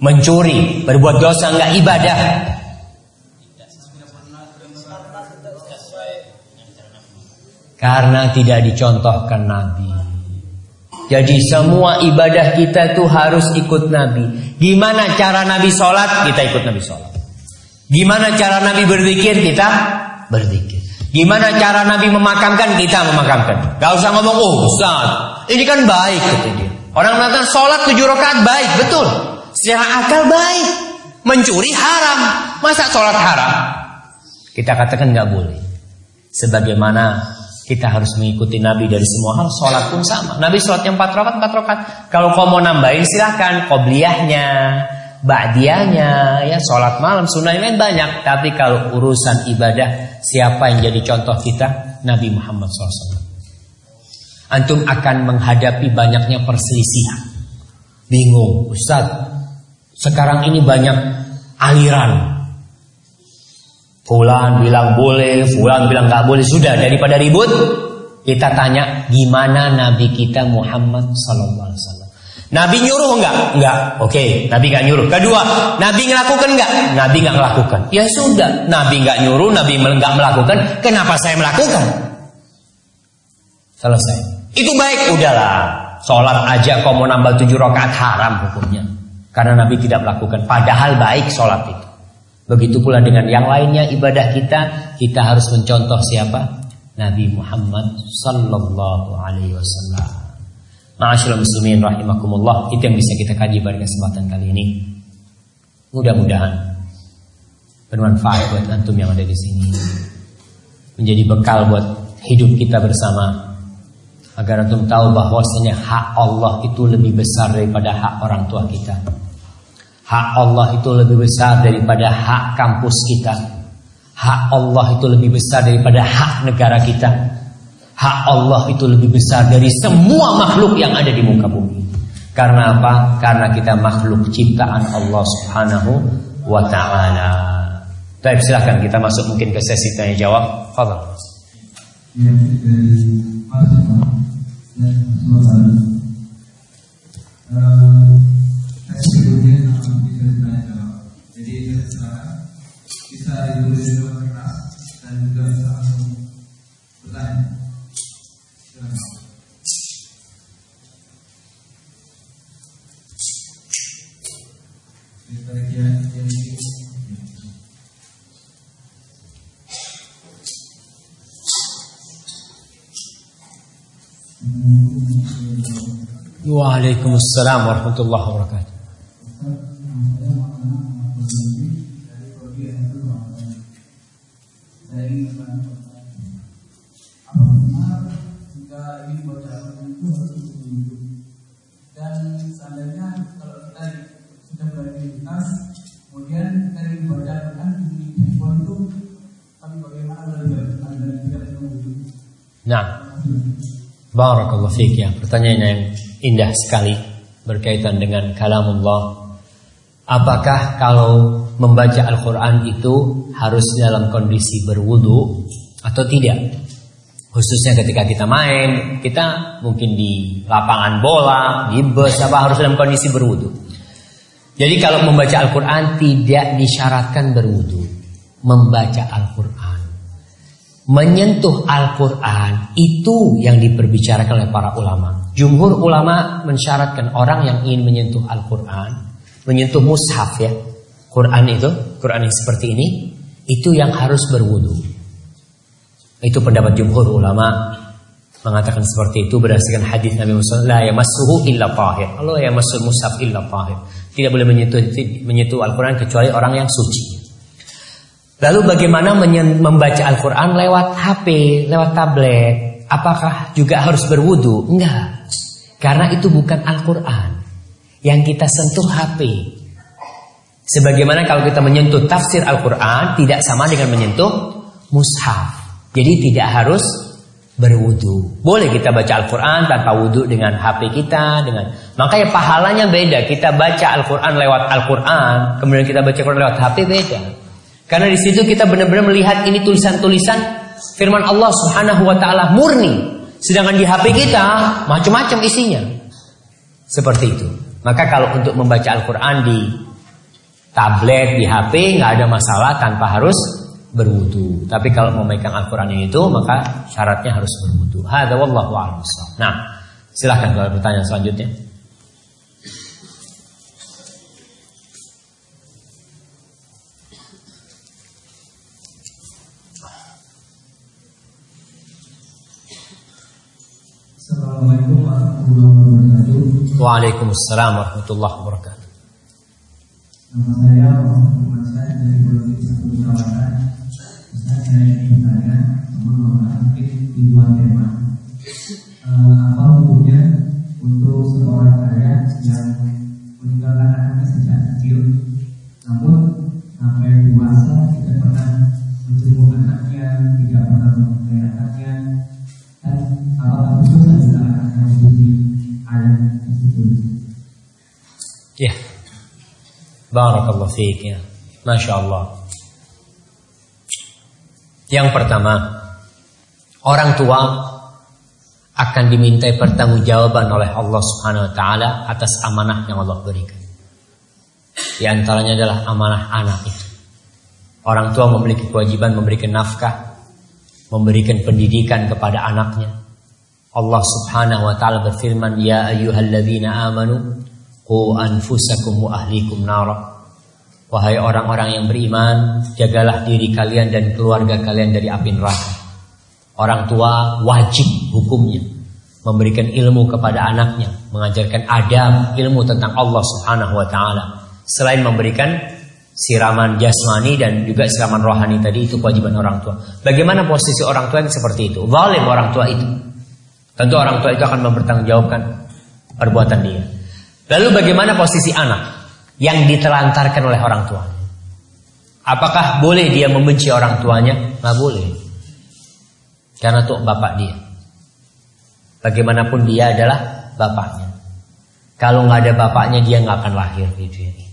mencuri, berbuat dosa nggak ibadah. Karena tidak dicontohkan Nabi. Jadi semua ibadah kita itu harus ikut Nabi. Gimana cara Nabi sholat? Kita ikut Nabi sholat. Gimana cara Nabi berzikir? Kita berzikir. Gimana cara Nabi memakamkan? Kita memakamkan. Gak usah ngomong, oh Ustaz, ini kan baik kata dia. Orang mengatakan sholat tujuh rakaat baik, betul. Secara akal baik. Mencuri haram. Masa sholat haram? Kita katakan nggak boleh. Sebagaimana kita harus mengikuti Nabi dari semua hal. Sholat pun sama. Nabi sholatnya empat rakaat, empat rakaat. Kalau kau mau nambahin silahkan. Qobliyahnya, ba'diyahnya, ya sholat malam, sunnah lain banyak. Tapi kalau urusan ibadah, siapa yang jadi contoh kita? Nabi Muhammad SAW. Antum akan menghadapi banyaknya perselisihan. Bingung, Ustaz. Sekarang ini banyak aliran Fulan bilang boleh, Fulan bilang nggak boleh. Sudah daripada ribut, kita tanya gimana Nabi kita Muhammad Sallallahu Alaihi Wasallam. Nabi nyuruh enggak? Enggak. Oke, okay, Nabi enggak nyuruh. Kedua, Nabi ngelakukan enggak? Nabi enggak melakukan. Ya sudah, Nabi enggak nyuruh, Nabi enggak melakukan. Kenapa saya melakukan? Selesai. Itu baik, udahlah. Sholat aja kau mau nambah tujuh rakaat haram hukumnya. Karena Nabi tidak melakukan. Padahal baik sholat itu. Begitu pula dengan yang lainnya ibadah kita, kita harus mencontoh siapa? Nabi Muhammad sallallahu alaihi wasallam. Ma'asyiral muslimin rahimakumullah, itu yang bisa kita kaji pada kesempatan kali ini. Mudah-mudahan bermanfaat buat antum yang ada di sini. Menjadi bekal buat hidup kita bersama. Agar antum tahu bahwasanya hak Allah itu lebih besar daripada hak orang tua kita. Hak Allah itu lebih besar daripada hak kampus kita. Hak Allah itu lebih besar daripada hak negara kita. Hak Allah itu lebih besar dari semua makhluk yang ada di muka bumi. Karena apa? Karena kita makhluk ciptaan Allah Subhanahu wa taala. Baik, silahkan kita masuk mungkin ke sesi tanya jawab. Fadhal. Ya, dari Mas Jadi bisa ditulis Barakallahu fiik ya. Pertanyaan yang indah sekali berkaitan dengan kalamullah. Apakah kalau membaca Al-Qur'an itu harus dalam kondisi berwudu atau tidak? Khususnya ketika kita main, kita mungkin di lapangan bola, di bus apa harus dalam kondisi berwudu. Jadi kalau membaca Al-Qur'an tidak disyaratkan berwudu. Membaca Al-Qur'an menyentuh Al-Quran itu yang diperbicarakan oleh para ulama. Jumhur ulama mensyaratkan orang yang ingin menyentuh Al-Quran, menyentuh mushaf ya, Quran itu, Quran yang seperti ini, itu yang harus berwudu. Itu pendapat jumhur ulama mengatakan seperti itu berdasarkan hadis Nabi Muhammad la yamassuhu illa tahir. Allah yamassul mushaf illa tahir. Tidak boleh menyentuh menyentuh Al-Quran kecuali orang yang suci. Lalu bagaimana membaca Al-Quran lewat HP, lewat tablet? Apakah juga harus berwudu? Enggak. Karena itu bukan Al-Quran. Yang kita sentuh HP. Sebagaimana kalau kita menyentuh tafsir Al-Quran tidak sama dengan menyentuh mushaf. Jadi tidak harus berwudu. Boleh kita baca Al-Quran tanpa wudu dengan HP kita, dengan makanya pahalanya beda. Kita baca Al-Quran lewat Al-Quran, kemudian kita baca Quran lewat HP beda. Karena di situ kita benar-benar melihat ini tulisan-tulisan firman Allah Subhanahu wa taala murni. Sedangkan di HP kita macam-macam isinya. Seperti itu. Maka kalau untuk membaca Al-Qur'an di tablet, di HP nggak ada masalah tanpa harus berwudu. Tapi kalau memegang Al-Qur'an itu maka syaratnya harus berwudu. Hadza wallahu a'lam. Nah, silahkan kalau pertanyaan selanjutnya. Assalamualaikum warahmatullahi wabarakatuh. Waalaikumsalam warahmatullahi wabarakatuh. Nama saya Muhammad Ustaz dari Pulau Satu. Ustaz saya ingin bertanya, namun mungkin di dua tema. Uh, apa hukumnya untuk seorang ayah yang meninggalkan anaknya sejak kecil, namun sampai dewasa tidak pernah menjenguk anaknya, tidak pernah memeliharanya, Ya. Barakallahu fiik ya. Masya Allah. Yang pertama, orang tua akan dimintai pertanggungjawaban oleh Allah Subhanahu wa taala atas amanah yang Allah berikan. Di antaranya adalah amanah anak itu. Orang tua memiliki kewajiban memberikan nafkah, memberikan pendidikan kepada anaknya. Allah Subhanahu wa taala berfirman, "Ya ayyuhalladzina amanu Qu anfusakum wa ahlikum nara. Wahai orang-orang yang beriman, jagalah diri kalian dan keluarga kalian dari api neraka. Orang tua wajib hukumnya memberikan ilmu kepada anaknya, mengajarkan adab, ilmu tentang Allah Subhanahu wa taala. Selain memberikan siraman jasmani dan juga siraman rohani tadi itu kewajiban orang tua. Bagaimana posisi orang tua yang seperti itu? Zalim orang tua itu. Tentu orang tua itu akan mempertanggungjawabkan perbuatan dia. Lalu bagaimana posisi anak yang ditelantarkan oleh orang tuanya? Apakah boleh dia membenci orang tuanya? Nggak boleh. Karena itu bapak dia. Bagaimanapun dia adalah bapaknya. Kalau nggak ada bapaknya dia nggak akan lahir di dunia ini.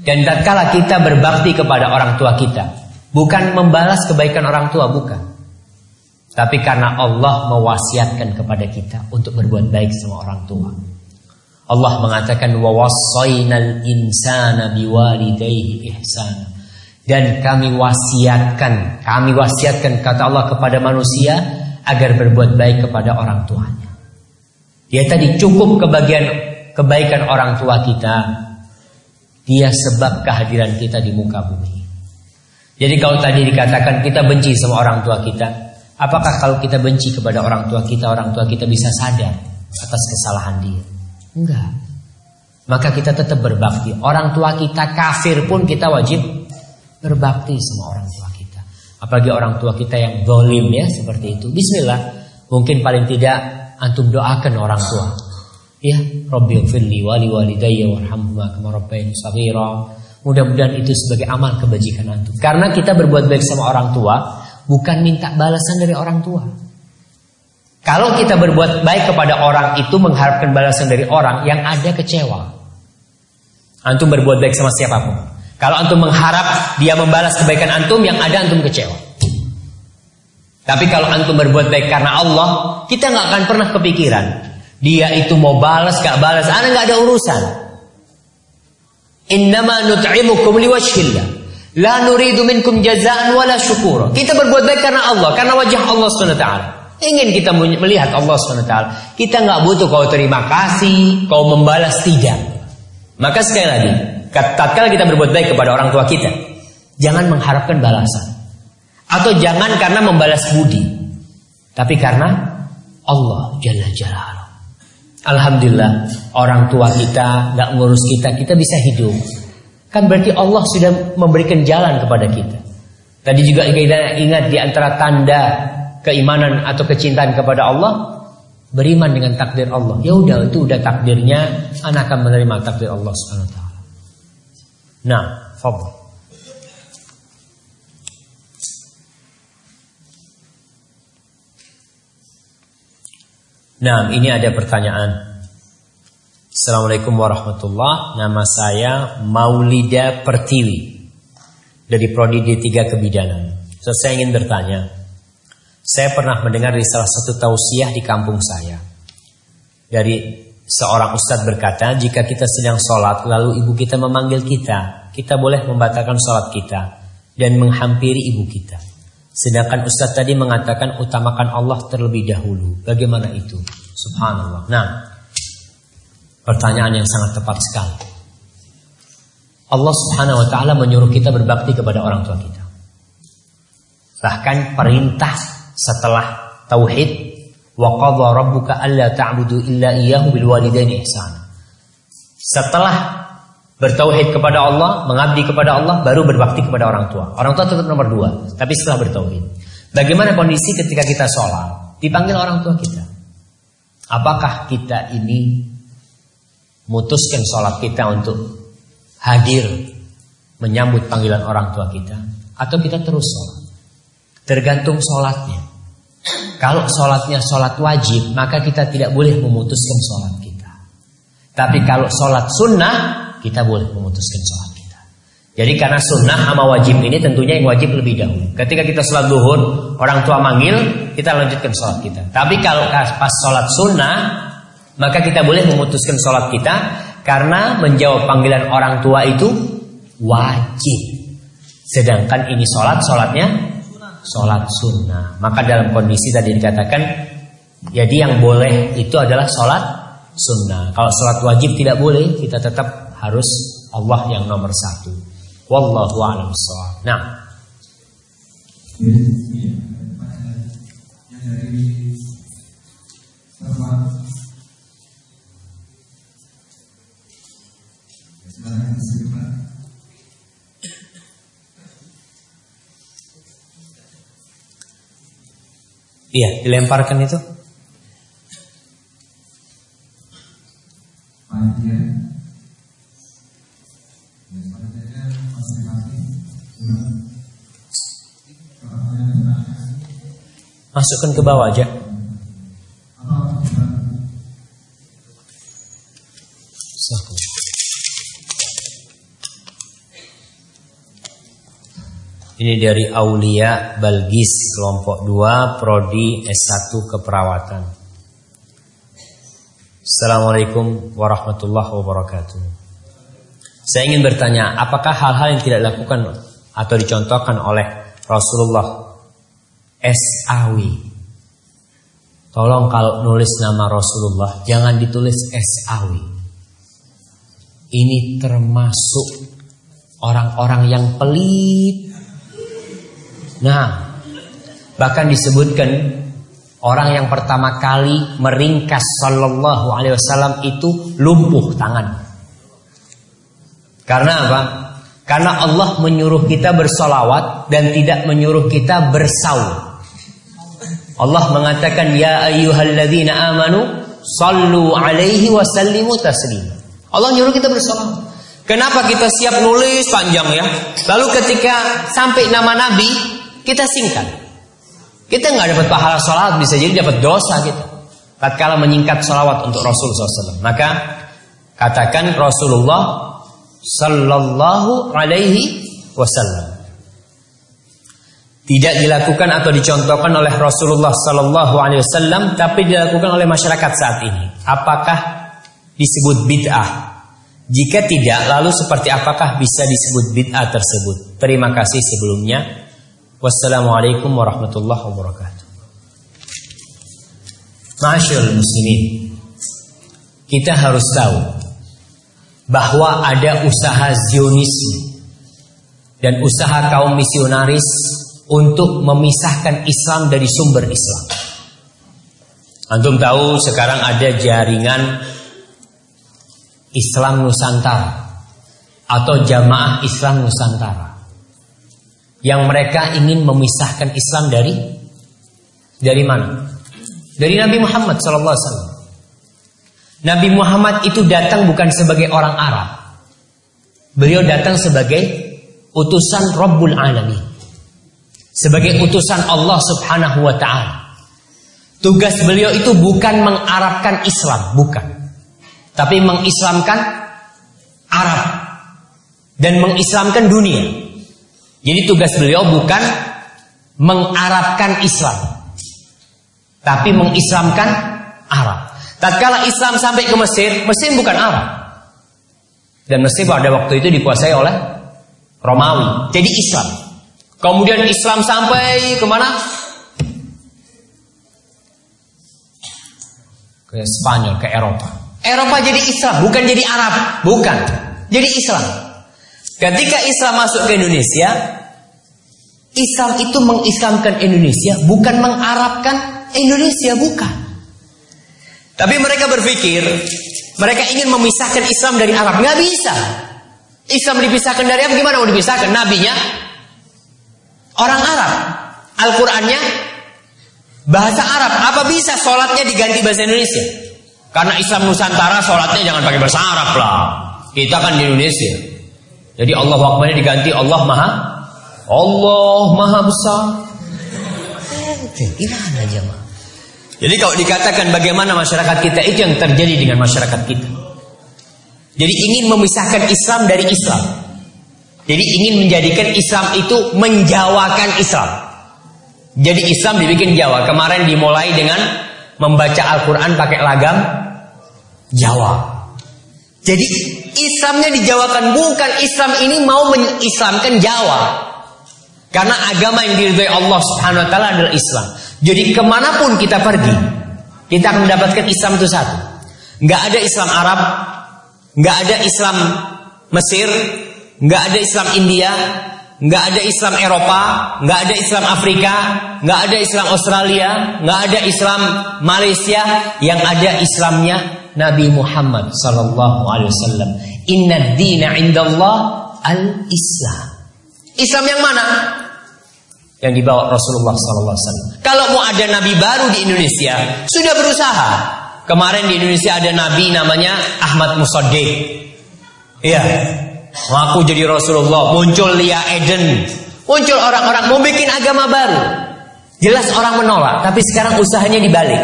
Dan tatkala kita berbakti kepada orang tua kita, bukan membalas kebaikan orang tua, bukan. Tapi karena Allah mewasiatkan kepada kita untuk berbuat baik sama orang tua. Allah mengatakan wa wassaynal insana biwalidayhi ihsana. Dan kami wasiatkan, kami wasiatkan kata Allah kepada manusia agar berbuat baik kepada orang tuanya. Dia tadi cukup kebagian kebaikan orang tua kita, dia sebab kehadiran kita di muka bumi. Jadi kalau tadi dikatakan kita benci sama orang tua kita, apakah kalau kita benci kepada orang tua kita, orang tua kita bisa sadar atas kesalahan dia? Enggak. Maka kita tetap berbakti. Orang tua kita kafir pun kita wajib berbakti sama orang tua kita. Apalagi orang tua kita yang dolim ya seperti itu. Bismillah. Mungkin paling tidak antum doakan orang tua. Ya, Rabbi firli wali walidayya warhamhuma kama rabbayani shaghira. Mudah-mudahan itu sebagai amal kebajikan antum. Karena kita berbuat baik sama orang tua, bukan minta balasan dari orang tua. Kalau kita berbuat baik kepada orang itu mengharapkan balasan dari orang yang ada kecewa. Antum berbuat baik sama siapa pun. Kalau antum mengharap dia membalas kebaikan antum, yang ada antum kecewa. Tapi kalau antum berbuat baik karena Allah, kita nggak akan pernah kepikiran dia itu mau balas gak balas, ana nggak ada urusan. Innama nut'imukum liwajhillah. La nuridu minkum jazaan wala syukura. Kita berbuat baik karena Allah, karena wajah Allah SWT. Ingin kita melihat Allah SWT. Kita nggak butuh kau terima kasih, kau membalas tidak. Maka sekali lagi, tatkala kita berbuat baik kepada orang tua kita, jangan mengharapkan balasan. Atau jangan karena membalas budi. Tapi karena Allah Jalla Jalla. Alhamdulillah orang tua kita nggak ngurus kita, kita bisa hidup. Kan berarti Allah sudah memberikan jalan kepada kita. Tadi juga kita ingat di antara tanda keimanan atau kecintaan kepada Allah beriman dengan takdir Allah. Ya udah itu udah takdirnya, anak akan menerima takdir Allah Subhanahu wa taala. Nah, fadhil. Nah, ini ada pertanyaan. Assalamualaikum warahmatullah. Nama saya Maulida Pertiwi dari Prodi D3 Kebidanan. So, saya ingin bertanya. Saya pernah mendengar di salah satu tausiah di kampung saya. Dari seorang ustadz berkata, jika kita sedang sholat lalu ibu kita memanggil kita, kita boleh membatalkan sholat kita dan menghampiri ibu kita. Sedangkan Ustadz tadi mengatakan utamakan Allah terlebih dahulu. Bagaimana itu? Subhanallah. Nah, pertanyaan yang sangat tepat sekali. Allah Subhanahu wa taala menyuruh kita berbakti kepada orang tua kita. Bahkan perintah setelah tauhid wa qadha rabbuka alla ta'budu illa iyyahu bil walidaini ihsana. Setelah Bertauhid kepada Allah, mengabdi kepada Allah, baru berbakti kepada orang tua. Orang tua tetap nomor dua, tapi setelah bertauhid. Bagaimana kondisi ketika kita sholat? Dipanggil orang tua kita. Apakah kita ini mutuskan sholat kita untuk hadir menyambut panggilan orang tua kita? Atau kita terus sholat? Tergantung sholatnya. Kalau sholatnya sholat wajib, maka kita tidak boleh memutuskan sholat kita. Tapi kalau sholat sunnah, kita boleh memutuskan sholat kita. Jadi karena sunnah sama wajib ini tentunya yang wajib lebih dahulu. Ketika kita sholat duhur, orang tua manggil, kita lanjutkan sholat kita. Tapi kalau pas sholat sunnah, maka kita boleh memutuskan sholat kita karena menjawab panggilan orang tua itu wajib. Sedangkan ini sholat, sholatnya sholat sunnah. Maka dalam kondisi tadi dikatakan, jadi yang boleh itu adalah sholat sunnah. Kalau sholat wajib tidak boleh, kita tetap harus Allah yang nomor satu. Wallahu a'lam Nah. Iya, dilemparkan itu. Masukkan ke bawah aja. Ini dari Aulia Balgis kelompok 2 prodi S1 keperawatan. Assalamualaikum warahmatullahi wabarakatuh. Saya ingin bertanya, apakah hal-hal yang tidak dilakukan atau dicontohkan oleh Rasulullah SAW? Tolong kalau nulis nama Rasulullah jangan ditulis SAW. Ini termasuk orang-orang yang pelit Nah, bahkan disebutkan orang yang pertama kali meringkas Sallallahu Alaihi Wasallam itu lumpuh tangan. Karena apa? Karena Allah menyuruh kita bersolawat dan tidak menyuruh kita bersaul. Allah mengatakan ya ayyuhalladzina amanu sallu alaihi wasallimu taslima. Allah nyuruh kita bersolawat. Kenapa kita siap nulis panjang ya? Lalu ketika sampai nama Nabi kita singkat. Kita nggak dapat pahala sholat, bisa jadi dapat dosa kita. Tatkala menyingkat sholawat untuk Rasul SAW. Maka katakan Rasulullah Sallallahu Alaihi Wasallam. Tidak dilakukan atau dicontohkan oleh Rasulullah Sallallahu Alaihi Wasallam, tapi dilakukan oleh masyarakat saat ini. Apakah disebut bid'ah? Jika tidak, lalu seperti apakah bisa disebut bid'ah tersebut? Terima kasih sebelumnya. Wassalamualaikum warahmatullahi wabarakatuh. Masyaallah muslimin. Kita harus tahu bahwa ada usaha Zionisme dan usaha kaum misionaris untuk memisahkan Islam dari sumber Islam. Antum tahu sekarang ada jaringan Islam Nusantara atau Jamaah Islam Nusantara yang mereka ingin memisahkan Islam dari dari mana? Dari Nabi Muhammad sallallahu alaihi wasallam. Nabi Muhammad itu datang bukan sebagai orang Arab. Beliau datang sebagai utusan Rabbul Alamin. Sebagai utusan Allah Subhanahu wa taala. Tugas beliau itu bukan mengarabkan Islam, bukan. Tapi mengislamkan Arab dan mengislamkan dunia. Jadi tugas beliau bukan mengarabkan Islam, tapi mengislamkan Arab. Tatkala Islam sampai ke Mesir, Mesir bukan Arab. Dan Mesir pada waktu itu dikuasai oleh Romawi. Jadi Islam. Kemudian Islam sampai ke mana? Ke Spanyol, ke Eropa. Eropa jadi Islam, bukan jadi Arab. Bukan. Jadi Islam. Ketika Islam masuk ke Indonesia, Islam itu mengislamkan Indonesia, bukan mengarabkan Indonesia, bukan. Tapi mereka berpikir, mereka ingin memisahkan Islam dari Arab. Nggak bisa. Islam dipisahkan dari Arab, gimana mau dipisahkan? Nabinya orang Arab. Al-Qur'annya bahasa Arab. Apa bisa sholatnya diganti bahasa Indonesia? Karena Islam Nusantara sholatnya jangan pakai bahasa Arab lah. Kita kan di Indonesia. Jadi Allah Akbarnya diganti Allah Maha Allah Maha Besar. Gimana jemaah? Jadi kalau dikatakan bagaimana masyarakat kita itu yang terjadi dengan masyarakat kita. Jadi ingin memisahkan Islam dari Islam. Jadi ingin menjadikan Islam itu menjawakan Islam. Jadi Islam dibikin Jawa. Kemarin dimulai dengan membaca Al-Quran pakai lagam Jawa. Jadi Islamnya dijawakan bukan Islam ini mau mengislamkan Jawa. Karena agama yang diridhoi Allah Subhanahu wa taala adalah Islam. Jadi ke mana pun kita pergi, kita akan mendapatkan Islam itu satu. Nggak ada Islam Arab, nggak ada Islam Mesir, nggak ada Islam India, nggak ada Islam Eropa, nggak ada Islam Afrika, nggak ada Islam Australia, nggak ada Islam Malaysia, yang ada Islamnya Nabi Muhammad sallallahu alaihi wasallam. Inna dina indallah al-Islam. Islam yang mana? Yang dibawa Rasulullah sallallahu alaihi wasallam. Kalau mau ada nabi baru di Indonesia, sudah berusaha. Kemarin di Indonesia ada nabi namanya Ahmad Musaddiq. Iya. Aku jadi Rasulullah, muncul Lia Eden. Muncul orang-orang mau bikin agama baru. Jelas orang menolak, tapi sekarang usahanya dibalik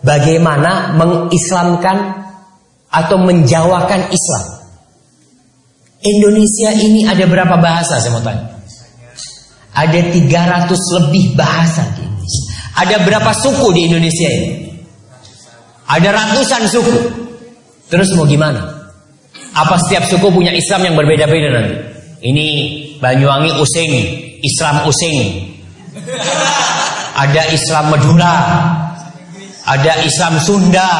bagaimana mengislamkan atau menjawakan Islam. Indonesia ini ada berapa bahasa saya mau tanya? Ada 300 lebih bahasa di Indonesia. Ada berapa suku di Indonesia ini? Ada ratusan suku. Terus mau gimana? Apa setiap suku punya Islam yang berbeda-beda nanti? Ini Banyuwangi Using, Islam Using. Ada Islam Madura, ada Islam Sunda,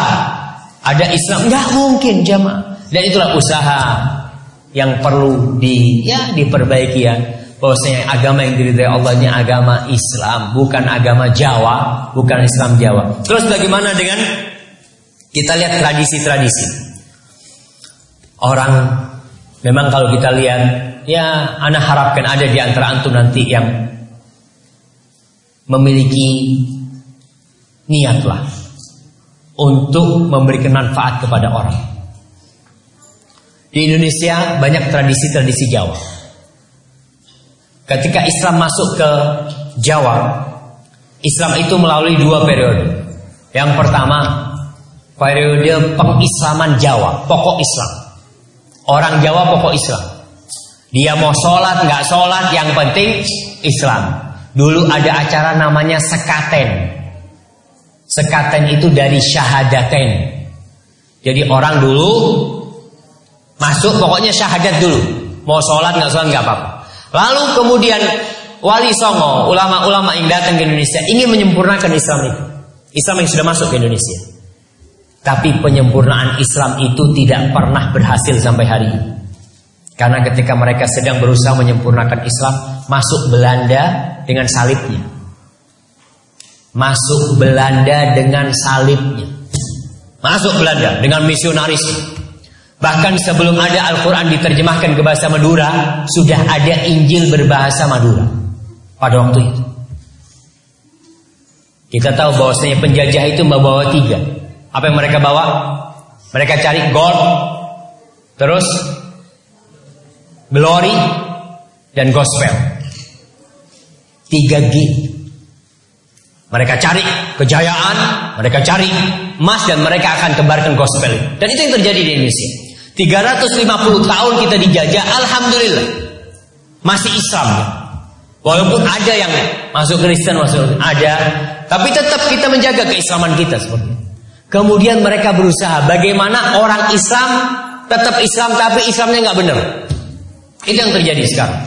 ada Islam nggak mungkin jamaah. Dan itulah usaha yang perlu di ya diperbaiki ya bahwasanya agama yang diridhai Allah ini agama Islam, bukan agama Jawa, bukan Islam Jawa. Terus bagaimana dengan kita lihat tradisi-tradisi? Orang memang kalau kita lihat, ya anak harapkan ada di antara antum nanti yang memiliki niatlah untuk memberikan manfaat kepada orang. Di Indonesia banyak tradisi-tradisi Jawa. Ketika Islam masuk ke Jawa, Islam itu melalui dua periode. Yang pertama, periode pengislaman Jawa, pokok Islam. Orang Jawa pokok Islam. Dia mau sholat, nggak sholat, yang penting Islam. Dulu ada acara namanya sekaten. Sekaten itu dari syahadaten. Jadi orang dulu masuk pokoknya syahadat dulu. Mau sholat nggak sholat nggak apa-apa. Lalu kemudian Wali Songo, ulama-ulama yang datang ke Indonesia ingin menyempurnakan Islam itu. Islam yang sudah masuk ke Indonesia. Tapi penyempurnaan Islam itu tidak pernah berhasil sampai hari ini. Karena ketika mereka sedang berusaha menyempurnakan Islam, masuk Belanda dengan salibnya. Masuk Belanda dengan salibnya. Masuk Belanda dengan misionaris Bahkan sebelum ada Al-Quran diterjemahkan ke bahasa Madura, sudah ada Injil berbahasa Madura pada waktu itu. Kita tahu bahwasanya penjajah itu membawa tiga. Apa yang mereka bawa? Mereka cari gold, terus glory, dan gospel. Tiga G. Mereka cari kejayaan, mereka cari emas dan mereka akan tebarkan gospel. Dan itu yang terjadi di Indonesia. 350 tahun kita dijajah, alhamdulillah. Masih Islam. Walaupun ada yang masuk Kristen, masuk ada, tapi tetap kita menjaga keislaman kita seperti itu. Kemudian mereka berusaha. Bagaimana orang Islam tetap Islam tapi Islamnya nggak benar. Itu yang terjadi sekarang.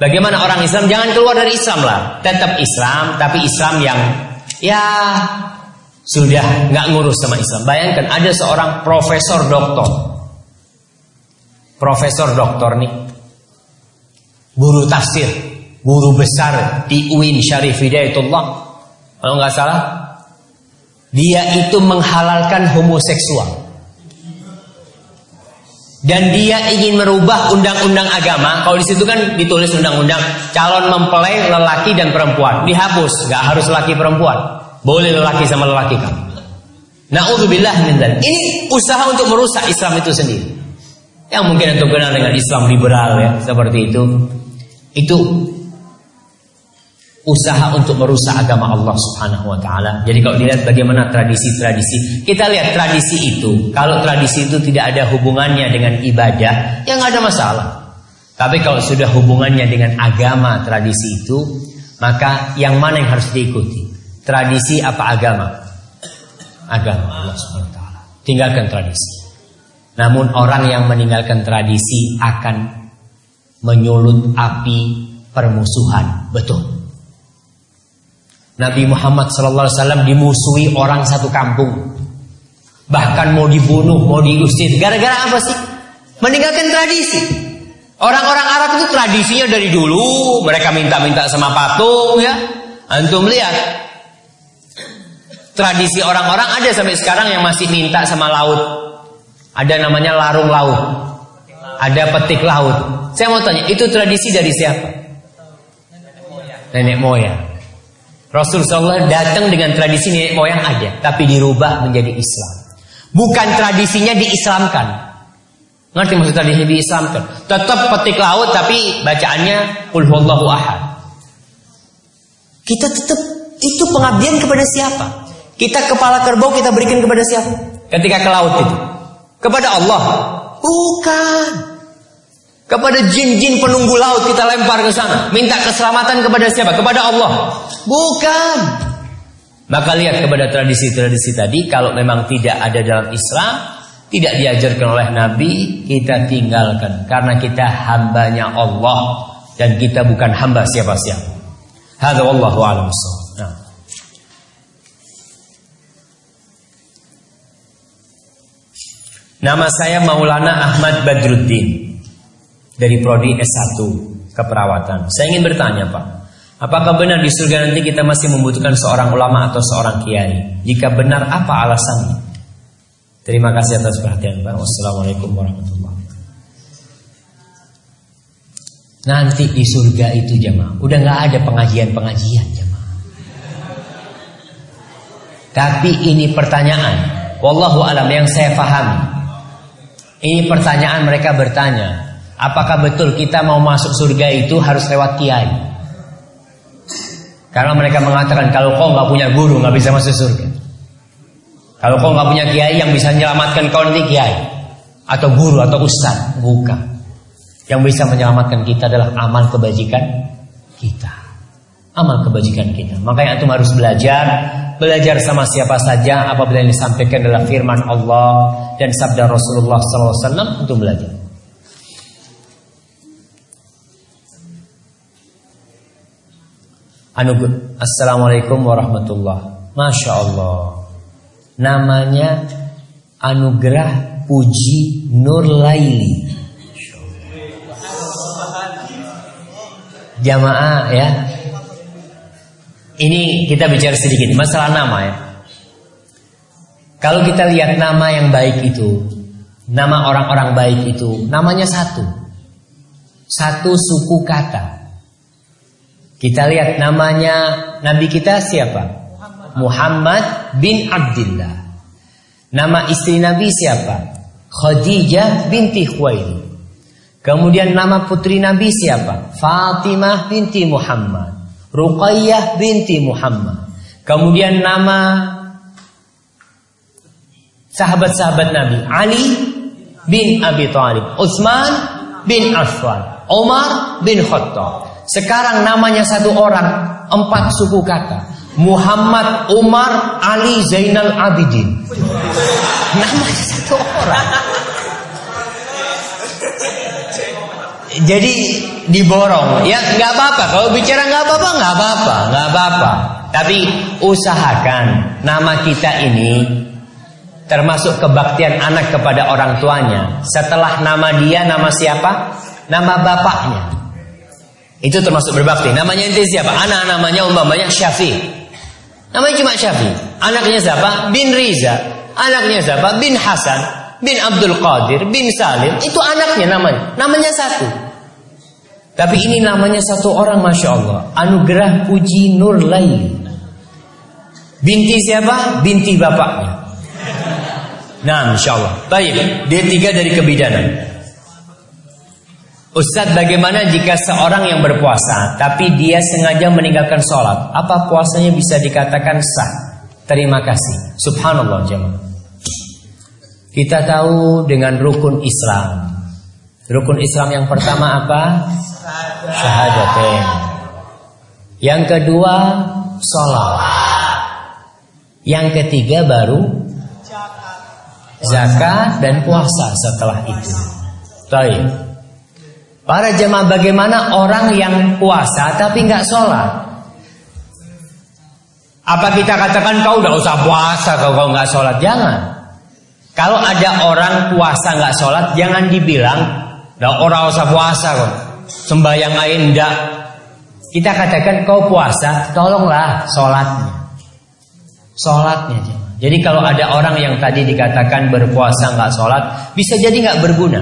Bagaimana orang Islam? Jangan keluar dari Islam lah, tetap Islam tapi Islam yang ya sudah nggak ngurus sama Islam. Bayangkan ada seorang profesor doktor. Profesor doktor nih, guru tafsir, guru besar di UIN Syarif Hidayatullah, kalau nggak salah, dia itu menghalalkan homoseksual. Dan dia ingin merubah undang-undang agama. Kalau di situ kan ditulis undang-undang calon mempelai lelaki dan perempuan dihapus, nggak harus laki perempuan, boleh lelaki sama lelaki kan. Nauzubillah Ini usaha untuk merusak Islam itu sendiri yang mungkin untuk kenal dengan Islam liberal ya seperti itu itu usaha untuk merusak agama Allah Subhanahu wa taala. Jadi kalau dilihat bagaimana tradisi-tradisi, kita lihat tradisi itu, kalau tradisi itu tidak ada hubungannya dengan ibadah, ya nggak ada masalah. Tapi kalau sudah hubungannya dengan agama tradisi itu, maka yang mana yang harus diikuti? Tradisi apa agama? Agama Allah Subhanahu wa taala. Tinggalkan tradisi. Namun orang yang meninggalkan tradisi akan menyulut api permusuhan. Betul. Nabi Muhammad SAW dimusuhi orang satu kampung. Bahkan mau dibunuh, mau diusir. Gara-gara apa sih? Meninggalkan tradisi. Orang-orang Arab itu tradisinya dari dulu. Mereka minta-minta sama patung ya. Antum lihat. Tradisi orang-orang ada sampai sekarang yang masih minta sama laut. Ada namanya larung laut. Ada petik laut. Saya mau tanya, itu tradisi dari siapa? Nenek moyang. Rasul SAW datang dengan tradisi nenek moyang ada, tapi dirubah menjadi Islam. Bukan tradisinya diislamkan. Ngerti maksud tradisi diislamkan? Tetap petik laut tapi bacaannya Qul ahad. Kita tetap itu pengabdian kepada siapa? Kita kepala kerbau kita berikan kepada siapa? Ketika ke laut itu. Kepada Allah? Bukan. Kepada jin-jin penunggu laut kita lempar ke sana. Minta keselamatan kepada siapa? Kepada Allah. Bukan. Maka lihat kepada tradisi-tradisi tadi. Kalau memang tidak ada dalam Islam. Tidak diajarkan oleh Nabi. Kita tinggalkan. Karena kita hambanya Allah. Dan kita bukan hamba siapa-siapa. Hadza wallahu a'lam nah. Nama saya Maulana Ahmad Badruddin dari prodi S1 keperawatan. Saya ingin bertanya, Pak. Apakah benar di surga nanti kita masih membutuhkan seorang ulama atau seorang kiai? Jika benar, apa alasannya? Terima kasih atas perhatian, Pak. Wassalamualaikum warahmatullahi wabarakatuh. Nanti di surga itu jemaah, udah nggak ada pengajian-pengajian jemaah. Tapi ini pertanyaan, wallahu alam yang saya pahami. Ini pertanyaan mereka bertanya, Apakah betul kita mau masuk surga itu harus lewat kiai? Karena mereka mengatakan kalau kau nggak punya guru nggak bisa masuk surga. Kalau kau nggak punya kiai yang bisa menyelamatkan kau nanti kiai atau guru atau ustaz bukan. Yang bisa menyelamatkan kita adalah amal kebajikan kita. Amal kebajikan kita. Makanya antum harus belajar, belajar sama siapa saja apabila yang disampaikan adalah firman Allah dan sabda Rasulullah SAW untuk belajar. Anugerah. Assalamualaikum warahmatullah. Masya Allah. Namanya Anugerah Puji Nur Laili. Jamaah ya. Ini kita bicara sedikit masalah nama ya. Kalau kita lihat nama yang baik itu, nama orang-orang baik itu, namanya satu. Satu suku kata. Kita lihat namanya Nabi kita siapa? Muhammad bin Abdullah. Nama istri Nabi siapa? Khadijah binti Khuwailid. Kemudian nama putri Nabi siapa? Fatimah binti Muhammad. Ruqayyah binti Muhammad. Kemudian nama sahabat-sahabat Nabi Ali bin Abi Thalib, Utsman bin Affan, Umar bin Khattab. Sekarang namanya satu orang, empat suku kata. Muhammad Umar Ali Zainal Abidin. Namanya satu orang. Jadi diborong, ya nggak apa-apa. Kalau bicara nggak apa-apa, nggak apa-apa, nggak apa-apa. Tapi usahakan nama kita ini termasuk kebaktian anak kepada orang tuanya. Setelah nama dia, nama siapa? Nama bapaknya. Itu termasuk berbakti. Namanya inti siapa? Anak namanya umpamanya Syafi. Namanya cuma Syafi. Anaknya siapa? Bin Riza. Anaknya siapa? Bin Hasan. Bin Abdul Qadir. Bin Salim. Itu anaknya namanya. Namanya satu. Tapi ini namanya satu orang Masya Allah. Anugerah Puji Nur Laili. Binti siapa? Binti bapaknya. Nah, insya Allah. Baik, dia tiga dari kebidanan. Ustaz bagaimana jika seorang yang berpuasa Tapi dia sengaja meninggalkan sholat? Apa puasanya bisa dikatakan sah? Terima kasih. Subhanallah jemaah. Kita tahu dengan rukun Islam. Rukun Islam yang pertama apa? Syahadatain. Yang kedua Sholat. Yang ketiga baru Zakat dan puasa setelah itu. Baik Para jemaah bagaimana orang yang puasa tapi nggak sholat? Apa kita katakan kau nggak usah puasa kalau kau nggak sholat? Jangan. Kalau ada orang puasa nggak sholat, jangan dibilang, dah orang usah puasa kok. Sembayang lain enggak. Kita katakan kau puasa, tolonglah sholatnya. Sholatnya Jadi kalau ada orang yang tadi dikatakan berpuasa nggak sholat, bisa jadi nggak berguna,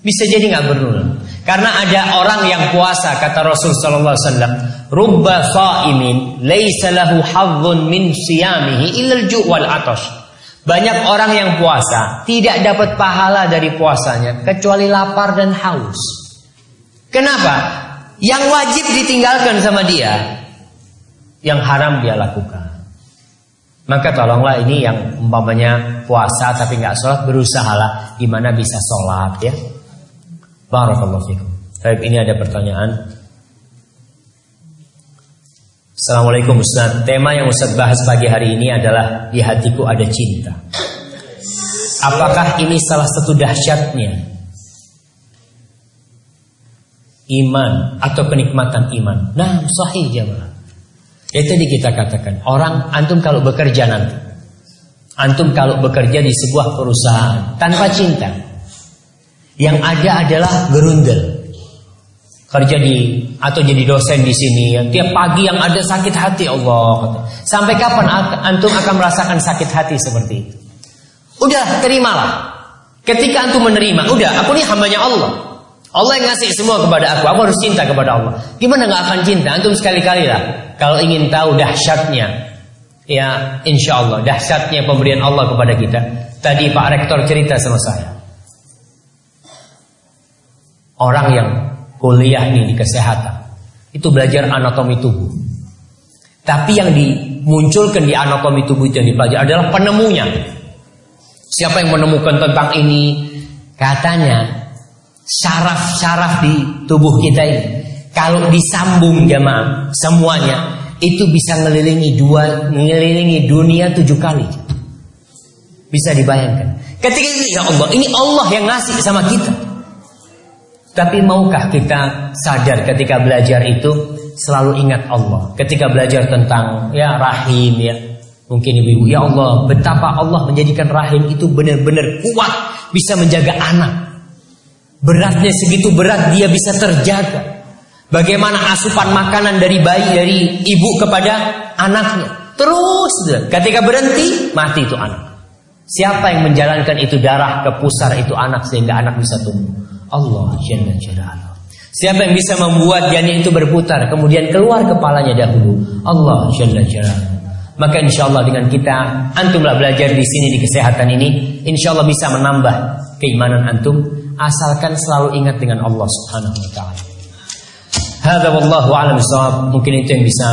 bisa jadi nggak berguna. Karena ada orang yang puasa kata Rasul sallallahu alaihi wasallam, "Rubba sha'imin laisa lahu min siyamihi illa al-ju' wal atash." Banyak orang yang puasa tidak dapat pahala dari puasanya kecuali lapar dan haus. Kenapa? Yang wajib ditinggalkan sama dia, yang haram dia lakukan. Maka tolonglah ini yang umpamanya puasa tapi nggak sholat berusahalah gimana bisa sholat ya Barakallahu fikum. Baik, ini ada pertanyaan. Assalamualaikum Ustaz. Tema yang Ustaz bahas pagi hari ini adalah di hatiku ada cinta. Apakah ini salah satu dahsyatnya iman atau kenikmatan iman? Nah, sahih jemaah. Ya tadi kita katakan, orang antum kalau bekerja nanti, antum kalau bekerja di sebuah perusahaan tanpa cinta, yang ada adalah gerundel. Kerja di atau jadi dosen di sini, tiap pagi yang ada sakit hati Allah. Sampai kapan antum akan merasakan sakit hati seperti itu? Udah terimalah. Ketika antum menerima, udah aku ini hambanya Allah. Allah yang ngasih semua kepada aku, aku harus cinta kepada Allah. Gimana nggak akan cinta? Antum sekali-kali lah. Kalau ingin tahu dahsyatnya, ya insya Allah dahsyatnya pemberian Allah kepada kita. Tadi Pak Rektor cerita sama saya. Orang yang kuliah nih di kesehatan itu belajar anatomi tubuh. Tapi yang dimunculkan di anatomi tubuh itu yang dipelajari adalah penemunya. Siapa yang menemukan tentang ini? Katanya syaraf-syaraf di tubuh kita ini kalau disambung jamaah semuanya itu bisa ngelilingi dua ngelilingi dunia tujuh kali. Bisa dibayangkan. Ketika ini ya Allah, ini Allah yang ngasih sama kita. Tapi maukah kita sadar ketika belajar itu selalu ingat Allah. Ketika belajar tentang ya rahim ya. Mungkin ibu-ibu, ya Allah, betapa Allah menjadikan rahim itu benar-benar kuat bisa menjaga anak. Beratnya segitu berat dia bisa terjaga. Bagaimana asupan makanan dari bayi dari ibu kepada anaknya. Terus ketika berhenti mati itu anak. Siapa yang menjalankan itu darah ke pusar itu anak sehingga anak bisa tumbuh? Allah Jalla Jalaluh. Siapa yang bisa membuat janin itu berputar kemudian keluar kepalanya dahulu? Allah Jalla Jalaluh. Maka insya Allah dengan kita antumlah belajar di sini di kesehatan ini, insya Allah bisa menambah keimanan antum asalkan selalu ingat dengan Allah Subhanahu Wa Taala. Hada wallahu alam Mungkin itu yang bisa.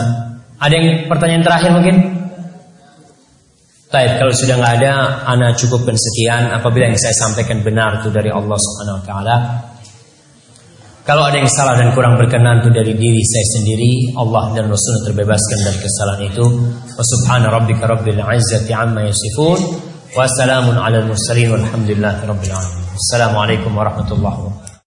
Ada yang pertanyaan terakhir mungkin? Baik, kalau sudah nggak ada, ana cukupkan sekian. Apabila yang saya sampaikan benar itu dari Allah Subhanahu Wa Taala. Kalau ada yang salah dan kurang berkenan itu dari diri saya sendiri, Allah dan Rasul terbebaskan dari kesalahan itu. Wa subhana rabbika rabbil izzati amma yasifun. Wassalamun ala al mursalin walhamdulillahi rabbil alamin. Assalamualaikum warahmatullahi wabarakatuh.